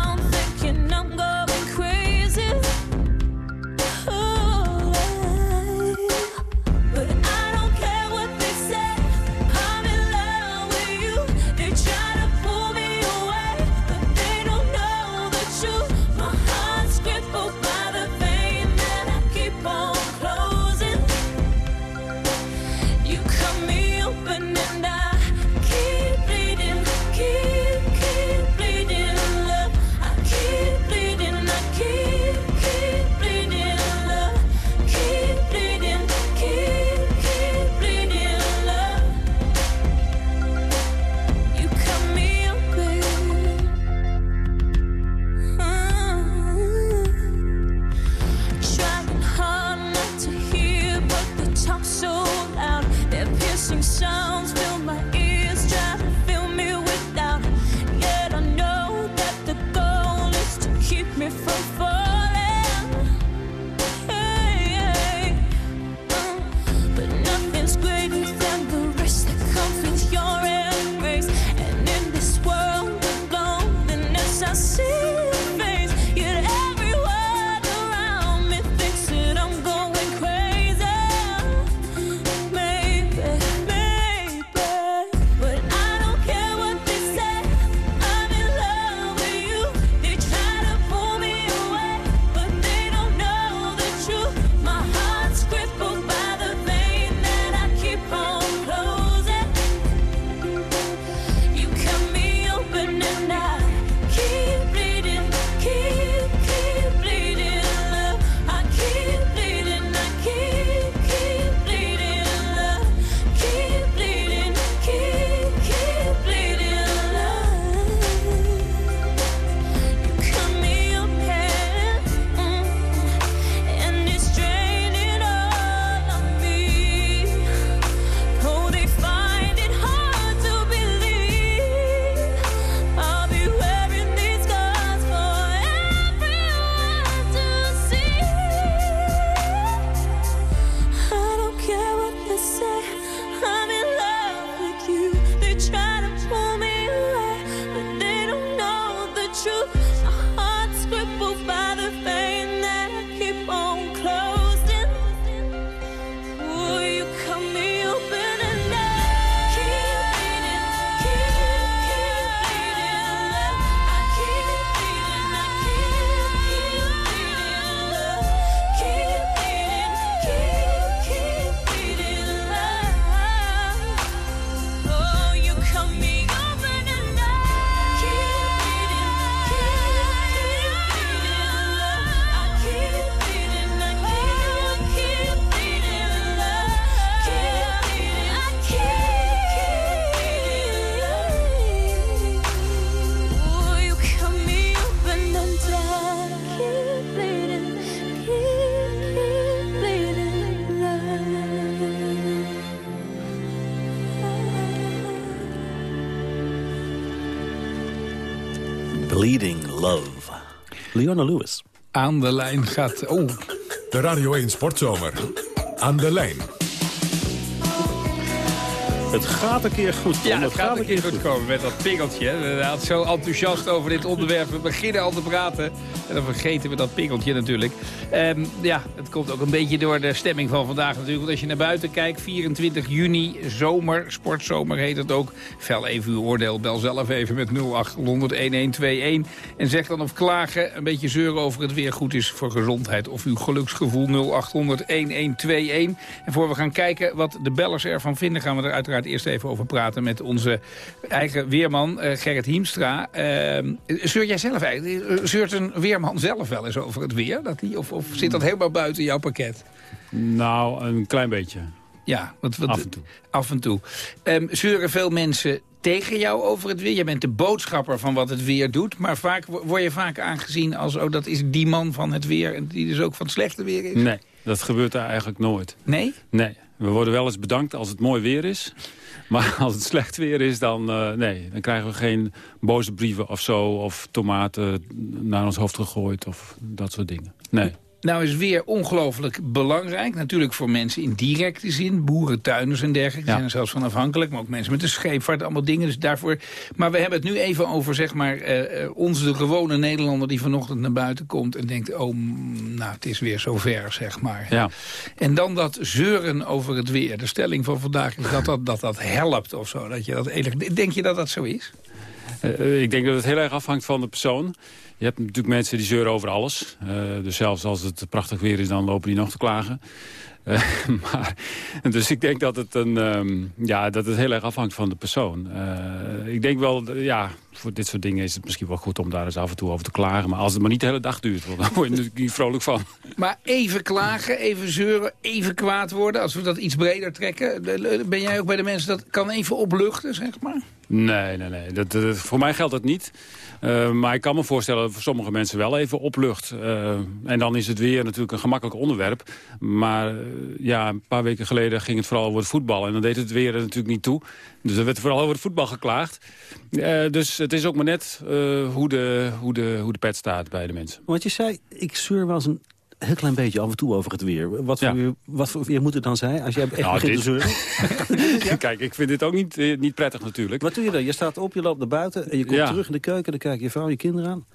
Leona Lewis. Aan de lijn gaat... Oh, De Radio 1 Sportzomer. Aan de lijn. Het gaat een keer goed komen. Ja, het gaat een keer goed komen met dat pingeltje. Hij had zo enthousiast over dit onderwerp. We beginnen al te praten. En dan vergeten we dat pingeltje natuurlijk. Ehm, ja, het komt ook een beetje door de stemming van vandaag natuurlijk. Want als je naar buiten kijkt, 24 juni, zomer, sportzomer heet het ook. Vel even uw oordeel, bel zelf even met 0800-1121. En zeg dan of klagen, een beetje zeuren over het weer goed is voor gezondheid. Of uw geluksgevoel 0800-1121. En voor we gaan kijken wat de bellers ervan vinden, gaan we er uiteraard eerst even over praten met onze eigen weerman eh, Gerrit Hiemstra. Uh, zeur jij zelf eigenlijk? eh, Zeurt een weerman zelf wel eens over het weer? Dat die, of, of zit dat helemaal buiten jouw pakket? Nou, een klein beetje. Ja, wat, wat, Af en toe. Af en toe. Ehm, zeuren veel mensen tegen jou over het weer? Je bent de boodschapper van wat het weer doet. Maar vaak wo- word je vaak aangezien als... oh, dat is die man van het weer en die dus ook van het slechte weer is? Nee, dat gebeurt daar eigenlijk nooit. Nee? Nee. We worden wel eens bedankt als het mooi weer is. <laughs> Maar als het slecht weer is, dan, eh, nee, dan krijgen we geen boze brieven of zo. Of tomaten naar ons hoofd gegooid of dat soort dingen. Nee. Nou is weer ongelooflijk belangrijk. Natuurlijk voor mensen in directe zin. Boeren, tuinders en dergelijke. Die zijn er zelfs van afhankelijk. Maar ook mensen met de scheepvaart. Allemaal dingen. Dus daarvoor... Maar we hebben het nu even over zeg maar, eh, eh, ons de gewone Nederlander... die vanochtend naar buiten komt en denkt... oh, mm, nou, het is weer zover, zeg maar. Ja. En dan dat zeuren over het weer. De stelling van vandaag is dat dat, dat, dat helpt of zo. Dat je dat enig... Denk je dat dat zo is? Eh, ik denk dat het heel erg afhangt van de persoon. Je hebt natuurlijk mensen die zeuren over alles. Eh, dus zelfs als het prachtig weer is, dan lopen die nog te klagen. Eh, <laughs> maar, dus ik denk dat het, een, ehm, ja, dat het heel erg afhangt van de persoon. Eh, ik denk wel, ja, voor dit soort dingen is het misschien wel goed om daar eens af en toe over te klagen. Maar als het maar niet de hele dag duurt, dan word je natuurlijk niet vrolijk van. Maar even klagen, even zeuren, even kwaad worden. Als we dat iets breder trekken. Ben jij ook bij de mensen dat kan even opluchten, zeg maar? Nee, nee, nee. Dat, dat- voor mij geldt dat niet. Eh, maar ik kan me voorstellen dat voor sommige mensen wel even oplucht. Eh, en dan is het weer natuurlijk een gemakkelijk onderwerp. Maar eh, ja, een paar weken geleden ging het vooral over het voetbal. En dan deed het weer er natuurlijk niet toe. Dus er werd vooral over het voetbal geklaagd. Dus het is ook maar net hoe, de, hoe, de, hoe de pet staat bij de mensen. Want je zei, ik zeur wel eens een heel klein beetje af en toe over het weer. Wat voor, weer, wat voor weer moet het dan zijn als jij echt Nou, begint te dit-? <laughs> Kijk, ik vind dit ook niet, eh, niet prettig natuurlijk. Wat doe je dan? Je staat op, je loopt naar buiten en je komt terug in de keuken. Dan kijk je je vrouw, je kinderen aan.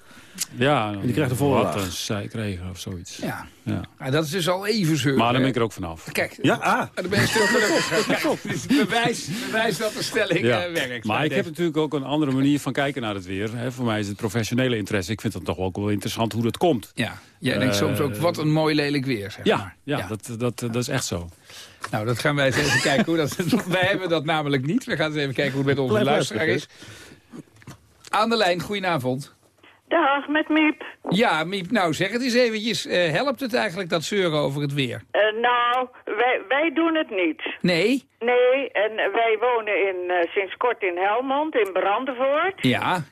Ja, En die krijgt een volle wat een zeikregen of zoiets. Ja. Ja. Ah, dat is dus al even zeuren. Maar dan ben ik er ook vanaf. Kijk, Ja, ah. dan ben je stil gelukkig. <laughs> Is bewijs, bewijs dat de stelling Ja. eh, werkt. Maar ik Deze. heb natuurlijk ook een andere manier van kijken naar het weer. Hè. Voor mij is het professionele interesse. Ik vind het toch ook wel interessant hoe dat komt. Ja, jij denkt Eh, soms ook, wat een mooi lelijk weer, zeg Ja, maar. ja, Dat, dat, dat is echt zo. Nou, dat gaan wij eens even kijken hoe dat... <laughs> wij hebben dat namelijk niet. We gaan eens even kijken hoe het met onze luisteraar is. Aan de lijn, goedenavond. Dag, met Miep. Ja, Miep, nou zeg het eens eventjes. eh, helpt het eigenlijk dat zeuren over het weer? Eh, nou, wij, wij doen het niet. Nee? Nee, en wij wonen in, eh, sinds kort in Helmond, in Brandenvoort. Ja.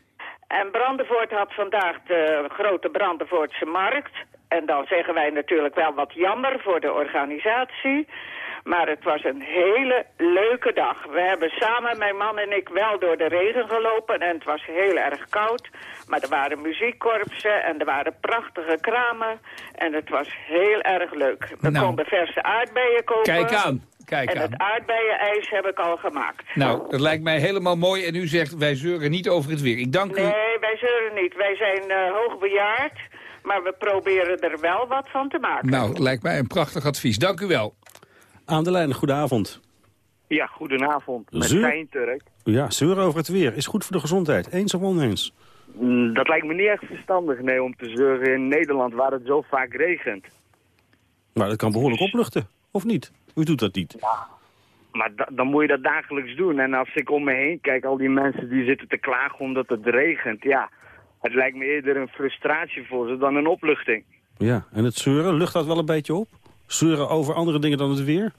En Brandenvoort had vandaag de grote Brandenvoortse markt. En dan zeggen wij natuurlijk wel wat jammer voor de organisatie. Maar het was een hele leuke dag. We hebben samen, mijn man en ik, wel door de regen gelopen. En het was heel erg koud. Maar er waren muziekkorpsen en er waren prachtige kramen. En het was heel erg leuk. We Nou. konden verse aardbeien kopen. Kijk aan, kijk en aan. het aardbeienijs heb ik al gemaakt. Nou, dat lijkt mij helemaal mooi. En u zegt, wij zeuren niet over het weer. Ik dank u. Nee, wij zeuren niet. Wij zijn eh, hoogbejaard, maar we proberen er wel wat van te maken. Nou, lijkt mij een prachtig advies. Dank u wel. Aan de lijn, goedenavond. Ja, goedenavond. Met Zuur- Stijn Turk. Ja, zeuren over het weer is goed voor de gezondheid. Eens of oneens? Mm, Dat lijkt me niet echt verstandig, nee, om te zeuren in Nederland waar het zo vaak regent. Maar dat kan behoorlijk opluchten, of niet? U doet dat niet. Maar da- dan moet je dat dagelijks doen. En als ik om me heen kijk, al die mensen die zitten te klagen omdat het regent, ja. Het lijkt me eerder een frustratie voor ze dan een opluchting. Ja, en het zeuren, lucht dat wel een beetje op? Zeuren over andere dingen dan het weer?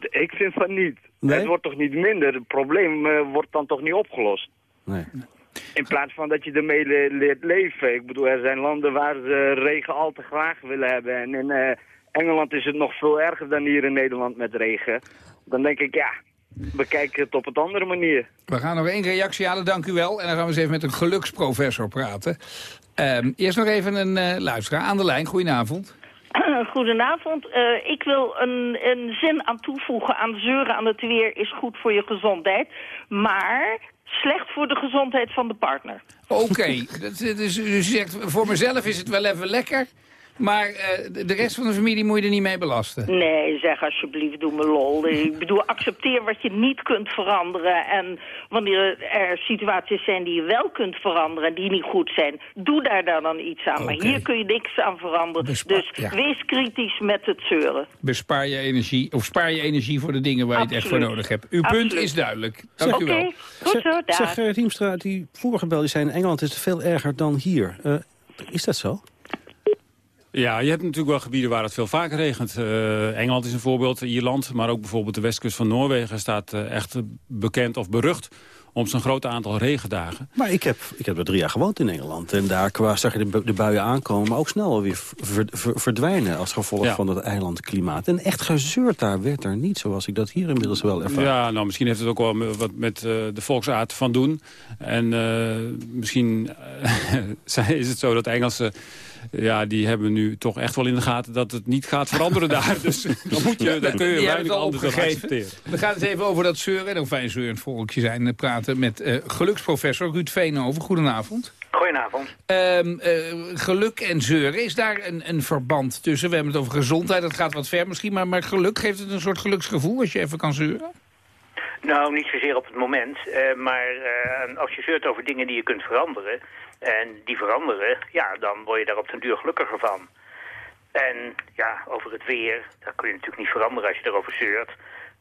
Ik vind van niet. Nee? Het wordt toch niet minder? Het probleem eh, wordt dan toch niet opgelost? Nee. In plaats van dat je ermee le- leert leven. Ik bedoel, er zijn landen waar ze regen al te graag willen hebben. En in eh, Engeland is het nog veel erger dan hier in Nederland met regen. Dan denk ik, ja, bekijk het op een andere manier. We gaan nog één reactie halen, dank u wel. En dan gaan we eens even met een geluksprofessor praten. Ehm, eerst nog even een eh, luisteraar aan de lijn. Goedenavond. <clears throat> Goedenavond. Eh, ik wil een, een zin aan toevoegen aan zeuren aan het weer is goed voor je gezondheid. Maar slecht voor de gezondheid van de partner. Oké, <laughs> is- u zegt voor mezelf is het wel even lekker. Maar eh, de- rest van de familie moet je er niet mee belasten. Nee, zeg alsjeblieft, doe me lol. <laughs> Ik bedoel, accepteer wat je niet kunt veranderen. En wanneer er situaties zijn die je wel kunt veranderen... en die niet goed zijn, doe daar dan, dan iets aan. Maar hier kun je niks aan veranderen. dus ja. wees kritisch met het zeuren. Bespaar je energie, of spaar je energie voor de dingen waar je het echt voor nodig hebt. Uw punt is duidelijk. Dank u wel. Oké, goed zo. Zeg, eh, Riemstra, die vorige bel die zei in Engeland is het veel erger dan hier. Eh, is dat zo? Ja, je hebt natuurlijk wel gebieden waar het veel vaker regent. Eh, Engeland is een voorbeeld, Ierland, maar ook bijvoorbeeld de westkust van Noorwegen staat eh, echt bekend of berucht om zijn grote aantal regendagen. Maar ik heb, ik heb er drie jaar gewoond in Engeland. En daar qua, zag je de, bu- de buien aankomen, maar ook snel ver- ver- verdwijnen... als gevolg Ja. van het eilandklimaat. En echt gezeurd daar werd er niet, zoals ik dat hier inmiddels wel ervaar. Ja, nou, misschien heeft het ook wel wat met eh, de volksaard van doen. En misschien <laughs> is het zo dat Engelsen... Ja, die hebben nu toch echt wel in de gaten dat het niet gaat veranderen <laughs> daar. Dus dan, moet je, dan kun je weinig anders dan accepteren. We gaan het even over dat zeuren en een fijn zeurend volkje zijn eh, praten met eh, geluksprofessor Ruud Veenhoven. Goedenavond. Goedenavond. Ehm, eh, geluk en zeuren, is daar een, een verband tussen? We hebben het over gezondheid, dat gaat wat ver misschien, maar, maar geluk geeft het een soort geluksgevoel als je even kan zeuren? Nou, niet zozeer op het moment, eh, maar eh, als je zeurt over dingen die je kunt veranderen... en die veranderen, ja, dan word je daar op den duur gelukkiger van. En ja, over het weer, dat kun je natuurlijk niet veranderen als je erover zeurt.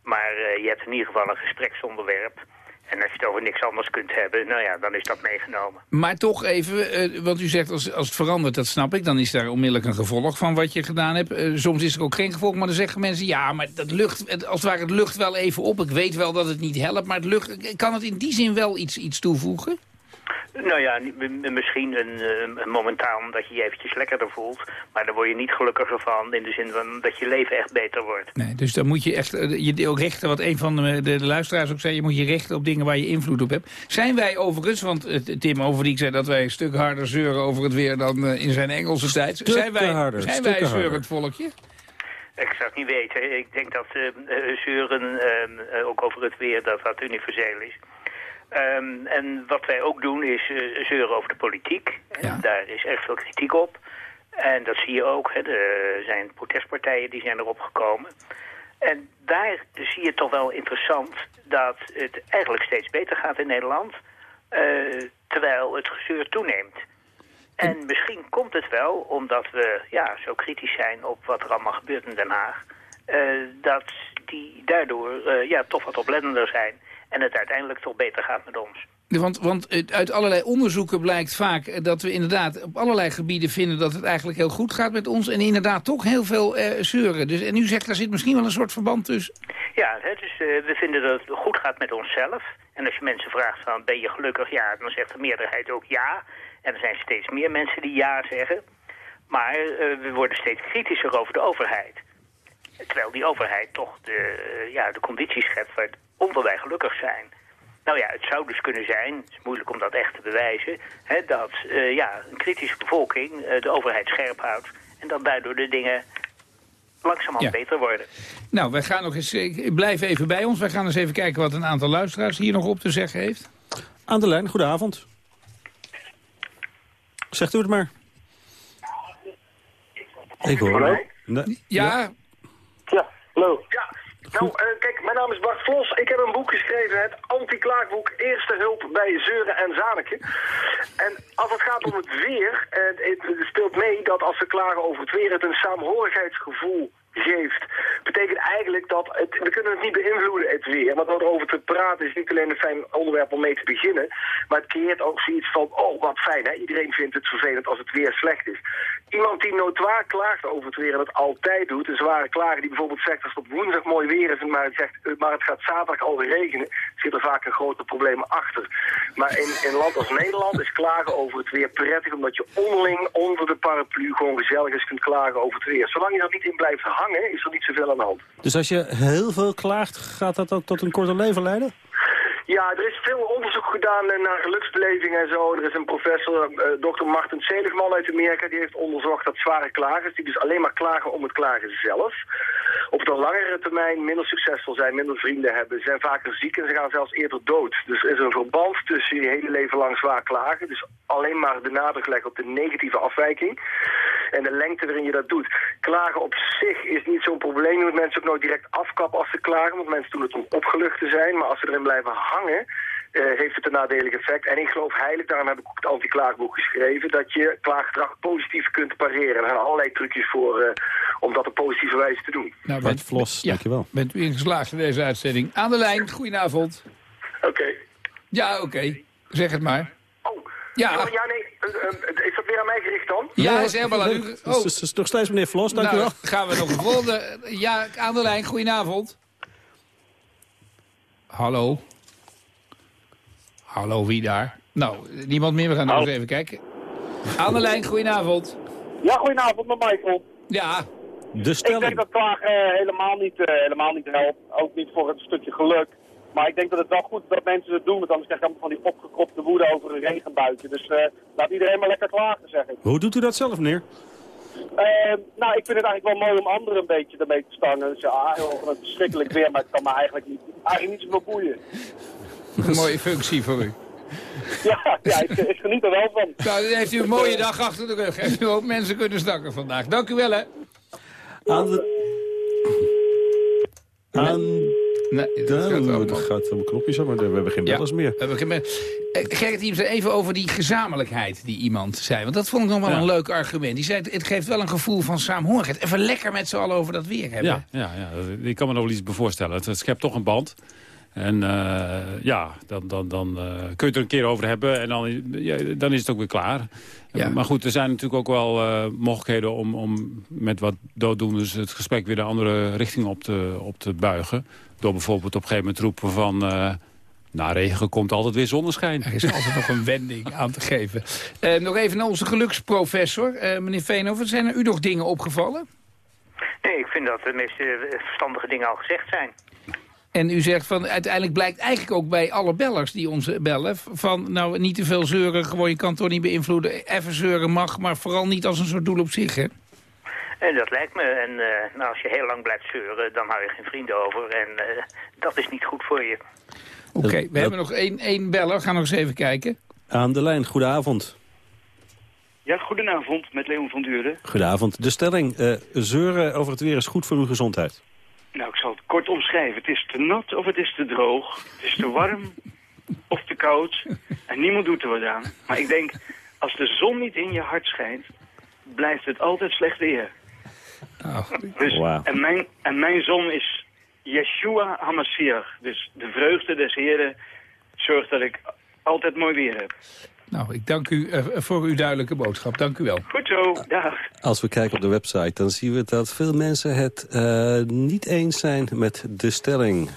Maar eh, je hebt in ieder geval een gespreksonderwerp. En als je het over niks anders kunt hebben, nou ja, dan is dat meegenomen. Maar toch even, eh, want u zegt als, als het verandert, dat snap ik... dan is daar onmiddellijk een gevolg van wat je gedaan hebt. Eh, soms is er ook geen gevolg, maar dan zeggen mensen... ja, maar dat lucht, als het ware het lucht wel even op. Ik weet wel dat het niet helpt, maar het lucht, kan het in die zin wel iets, iets toevoegen? Nou ja, misschien een, eh, een momentaal dat je je eventjes lekkerder voelt. Maar daar word je niet gelukkiger van in de zin van dat je leven echt beter wordt. Nee, dus dan moet je echt eh, je ook richten, wat een van de, de, de luisteraars ook zei... je moet je richten op dingen waar je invloed op hebt. Zijn wij overigens, want eh, Tim Overdiek zei dat wij een stuk harder zeuren over het weer... dan in zijn Engelse tijd. Zijn Stukken wij, harder, zijn wij zeurend volkje? Ik zou het niet weten. Ik denk dat zeuren, eh, eh, ook over het weer, dat dat universeel is. Ehm, en wat wij ook doen is eh, zeuren over de politiek. Daar is erg veel kritiek op. En dat zie je ook. Hè. Er zijn protestpartijen die zijn erop gekomen. En daar zie je toch wel interessant dat het eigenlijk steeds beter gaat in Nederland. eh, terwijl het gezeur toeneemt. En misschien komt het wel, omdat we ja, zo kritisch zijn op wat er allemaal gebeurt in Den Haag... eh, dat die daardoor ja, toch wat oplettender zijn en het uiteindelijk toch beter gaat met ons. Want, want het- uit allerlei onderzoeken blijkt vaak eh, dat we inderdaad op allerlei gebieden vinden dat het eigenlijk heel goed gaat met ons. En inderdaad toch heel veel eh, zeuren. Dus, en u zegt, daar zit misschien wel een soort verband tussen. Ja, hè, dus eh, we vinden dat het goed gaat met onszelf. En als je mensen vraagt van ben je gelukkig, ja, dan zegt de meerderheid ook ja. En er zijn steeds meer mensen die ja zeggen. Maar eh, we worden steeds kritischer over de overheid. Terwijl die overheid toch de, eh, ja, de condities schept waaronder wij gelukkig zijn. Nou ja, het zou dus kunnen zijn, het is moeilijk om dat echt te bewijzen... Hè, dat eh, ja, een kritische bevolking eh, de overheid scherp houdt... en dat daardoor de dingen langzamerhand Ja. beter worden. Nou, wij gaan nog eens, eh, blijf even bij ons. Wij gaan eens even kijken wat een aantal luisteraars hier nog op te zeggen heeft. Aan de lijn, goedenavond. Zegt u het maar. Ik hoor Hallo? Ja, Ja, hallo. Ja, nou, eh, kijk, mijn naam is Bart Vlos. Ik heb een boek geschreven, het anti-klaagboek Eerste Hulp bij Zeuren en Zaneken. En als het gaat om het weer, eh, het, het speelt mee dat als we klagen over het weer, het een saamhorigheidsgevoel geeft. Betekent eigenlijk dat het, we kunnen het niet beïnvloeden, het weer. Want wat over te praten is niet alleen een fijn onderwerp om mee te beginnen, maar het creëert ook zoiets van, oh wat fijn, hè? iedereen vindt het vervelend als het weer slecht is. Iemand die notoir klaagt over het weer en het altijd doet, een zware klager die bijvoorbeeld zegt als het op woensdag mooi weer is, maar het, zegt, eh, maar het gaat zaterdag alweer regenen, zit er vaak een grote probleem achter. Maar in, een land als Nederland is klagen over het weer prettig, omdat je onderling onder de paraplu gewoon gezellig eens kunt klagen over het weer. Zolang je dat niet in blijft hangen, is er niet zoveel aan de hand. Dus als je heel veel klaagt, gaat dat ook tot een korter leven leiden? Ja, er is veel onderzoek gedaan naar geluksbeleving en zo. Er is een professor, eh, Dr. Martin Seligman uit Amerika, die heeft onderzocht dat zware klagers, die dus alleen maar klagen om het klagen zelf, op de langere termijn minder succesvol zijn, minder vrienden hebben, zijn vaker ziek en ze gaan zelfs eerder dood. Dus er is een verband tussen je hele leven lang zwaar klagen, dus alleen maar de nadruk leggen op de negatieve afwijking en de lengte waarin je dat doet. Klagen op zich is niet zo'n probleem. Je moet mensen ook nooit direct afkappen als ze klagen, want mensen doen het om opgelucht te zijn. Maar als ze erin blijven hangen, eh, heeft het een nadelig effect. En ik geloof heilig, daarom heb ik ook het anti-klaagboek geschreven, dat je klaaggedrag positief kunt pareren. Er zijn allerlei trucjes voor eh, om dat op positieve wijze te doen. Nou, Bert Vlos, dankjewel. Bent u ingeslaagd in deze uitzending? Aan de lijn, goedenavond. Oké. Ja, oké. Zeg het maar. Ja. Ja, ja nee, eh, is dat weer aan mij gericht dan? Ja, is helemaal aan u. Dus het is- is nog steeds meneer Vlos, dank u nou, wel. gaan we nog een volgende. Ja, aan de lijn, goedenavond. Hallo. Hallo, wie daar? Nou, niemand meer, we gaan nog eens even kijken. Aan de lijn, goedenavond. Ja, goedenavond met Michael. Ja. De Ik denk dat klagen eh, helemaal, niet, eh, helemaal niet helpt. Ook niet voor het stukje geluk. Maar ik denk dat het wel goed is dat mensen het doen. Want anders krijg je allemaal van die opgekropte woede over een regenbuitje. Dus eh, laat iedereen maar lekker klagen, zeg ik. Hoe doet u dat zelf, meneer? Nou, ik vind het eigenlijk wel mooi om anderen een beetje ermee te stangen. Dus ja, heel het verschrikkelijk weer, maar het kan me eigenlijk niet, eigenlijk niet zoveel boeien. Een mooie functie voor u. Ja, ja ik, ik geniet er wel van. Nou, dan heeft u een mooie dag achter de rug. Heeft u ook mensen kunnen stakken vandaag. Dank u wel, hè. Aan de... Aan... Nee, dat gaat gaat, om knopjes, maar we hebben geen bellers meer. We hebben geen Eh, Gerrit even over die gezamenlijkheid die iemand zei. Want dat vond ik nog wel Ja. een leuk argument. Die zei, het geeft wel een gevoel van saamhorigheid. Even lekker met z'n allen over dat weer hebben. Ja, ja, ja, dat- ik kan me nog wel iets bij voorstellen. Het, het schept toch een band. En eh, ja, dan, dan, dan eh, kun je het er een keer over hebben en dan, ja, dan is het ook weer klaar. Ja. Maar goed, er zijn natuurlijk ook wel eh, mogelijkheden om, om met wat dooddoeners het gesprek weer de andere richting op te, op te buigen. Door bijvoorbeeld op een gegeven moment roepen van... eh na regen komt altijd weer zonneschijn. Er is altijd nog een wending aan te geven. Nog even naar onze geluksprofessor, eh, meneer Veenhoven. Zijn er u nog dingen opgevallen? Nee, ik vind dat de meeste verstandige dingen al gezegd zijn. En u zegt van, uiteindelijk blijkt eigenlijk ook bij alle bellers die ons bellen... van, nou, niet te veel zeuren, gewoon je kan het toch niet beïnvloeden. Even zeuren mag, maar vooral niet als een soort doel op zich, hè? En dat lijkt me. En eh, nou, als je heel lang blijft zeuren, dan hou je geen vrienden over. En eh, dat is niet goed voor je. Oké, we hebben nog één, één beller. Ga nog eens even kijken. Aan de lijn, goedenavond. Ja, goedenavond met Leon van Duren. Goedenavond. De stelling, eh, zeuren over het weer is goed voor uw gezondheid. Nou, ik zal het kort omschrijven. Het is te nat of het is te droog. Het is te warm <laughs> of te koud. En niemand doet er wat aan. Maar ik denk, als de zon niet in je hart schijnt, blijft het altijd slecht weer. Dus, Wauw. en, mijn, en mijn zon is Yeshua HaMashiach. Dus de vreugde des Heren zorgt dat ik altijd mooi weer heb. Nou, ik dank u eh, voor uw duidelijke boodschap. Dank u wel. Goed zo, dag. Als we kijken op de website, dan zien we dat veel mensen het eh, niet eens zijn met de stelling. 54%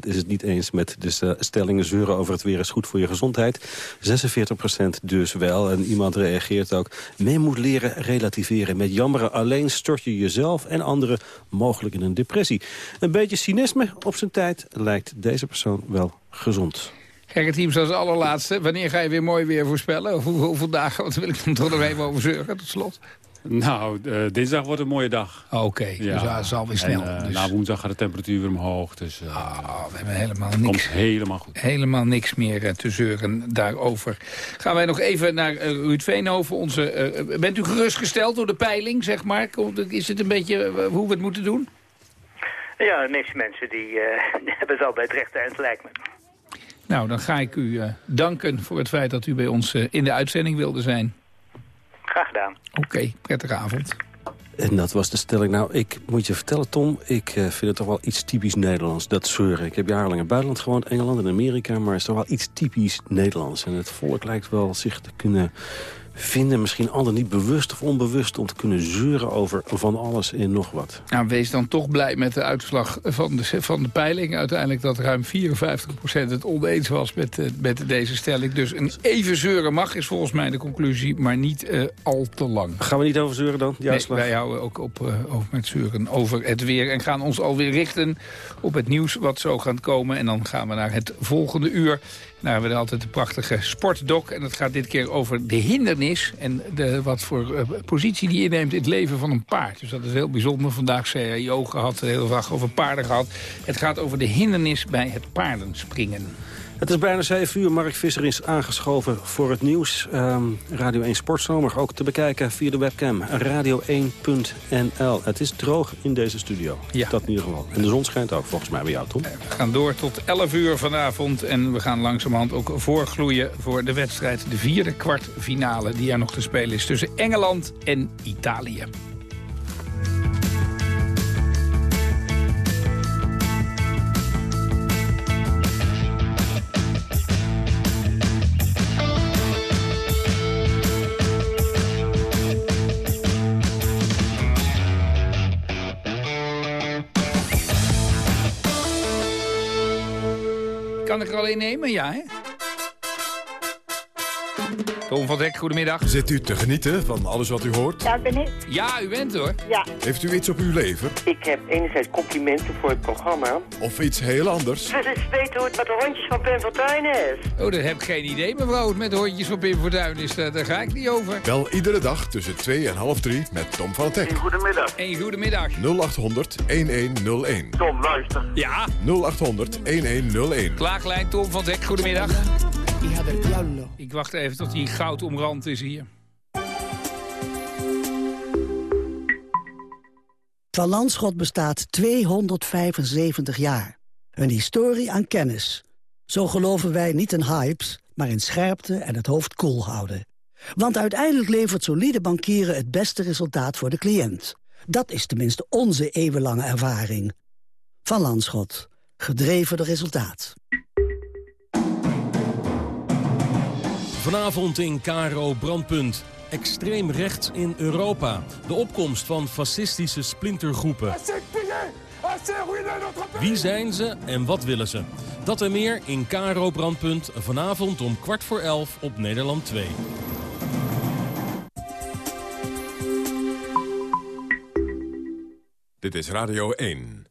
is het niet eens met de st- stelling zeuren over het weer is goed voor je gezondheid. 46% dus wel. En iemand reageert ook, men moet leren relativeren. Met jammeren alleen stort je jezelf en anderen mogelijk in een depressie. Een beetje cynisme op zijn tijd lijkt deze persoon wel gezond. Gerrit Hiemst als allerlaatste. Wanneer ga je weer mooi weer voorspellen? Of hoe- hoeveel dagen? Want daar wil ik dan toch nog even over zeuren, tot slot. Nou, eh, dinsdag wordt een mooie dag. Oké, dus ja, het zal weer snel. En, eh, Dus- Na woensdag gaat de temperatuur weer omhoog. Dus, we hebben helemaal het niks. komt helemaal goed. Helemaal niks meer eh, te zeuren daarover. Gaan wij nog even naar eh, Ruud Veenhoven. Onze, eh, bent u gerustgesteld door de peiling, zeg maar? Is het een beetje eh, hoe we het moeten doen? Ja, de meeste mensen die, eh, die <laughs> hebben het al bij het rechte eind, lijkt me. Nou, dan ga ik u eh, danken voor het feit dat u bij ons eh, in de uitzending wilde zijn. Graag gedaan. Oké, prettige avond. En dat was de stelling. Nou, ik moet je vertellen, Tom, ik eh, vind het toch wel iets typisch Nederlands, dat zeuren. Ik heb jarenlang in het buitenland gewoond, Engeland en Amerika, maar het is toch wel iets typisch Nederlands. En het volk lijkt wel zich te kunnen vinden. Misschien anderen niet bewust of onbewust om te kunnen zeuren over van alles en nog wat. Nou, wees dan toch blij met de uitslag van de, van de peiling. Uiteindelijk dat ruim 54% het oneens was met, eh, met deze stelling. Dus een even zeuren mag is volgens mij de conclusie, maar niet eh, al te lang. Gaan we niet over zeuren dan, die Nee, wij houden ook op, eh, over met zeuren over het weer. En gaan ons alweer richten op het nieuws wat zo gaat komen. En dan gaan we naar het volgende uur. Hebben we altijd de prachtige sportdoc. En dat gaat dit keer over de hindernis. En de, wat voor eh, positie die inneemt in het leven van een paard. Dus dat is heel bijzonder. Vandaag CAIO gehad, de hele dag over paarden gehad. Het gaat over de hindernis bij het paardenspringen. Het is bijna 7 uur. Mark Visser is aangeschoven voor het nieuws. Ehm, Radio 1 Sportzomer ook te bekijken via de webcam radio1.nl. Het is droog in deze studio. Ja. Dat in ieder geval. En de zon schijnt ook volgens mij bij jou, Tom. We gaan door tot 11 uur vanavond. En we gaan langzamerhand ook voorgloeien voor de wedstrijd. De vierde kwartfinale die er nog te spelen is tussen Engeland en Italië. Kan ik er alleen nemen? Ja, hè? Tom van Dek, goedemiddag. Zit u te genieten van alles wat u hoort? Daar ben ik. Ja, u bent hoor. Ja. Heeft u iets op uw lever? Ik heb enerzijds complimenten voor het programma. Of iets heel anders? Wil eens weten hoe het met de hondjes van Pim Fortuyn is? Oh, dat heb ik geen idee, mevrouw. Het Met de hondjes van Pim Fortuyn is, daar, ga ik niet over. Wel iedere dag tussen 2 en half 3 met Tom van het Hek. Goedemiddag. Een goedemiddag. 0800 1101. Tom, luister. Ja. 0800 1101. Klaaglijn, Tom van Dek, goedemiddag. Ik wacht even tot die goud omrand is hier. Van Landschot bestaat 275 jaar. Een historie aan kennis. Zo geloven wij niet in hypes, maar in scherpte en het hoofd koel houden. Want uiteindelijk levert solide bankieren het beste resultaat voor de cliënt. Dat is tenminste onze eeuwenlange ervaring. Van Landschot. Gedreven door resultaat. Vanavond in Karo Brandpunt. Extreem rechts in Europa. De opkomst van fascistische splintergroepen. Wie zijn ze en wat willen ze? Dat en meer in Karo Brandpunt vanavond om kwart voor elf op Nederland 2. Dit is Radio 1.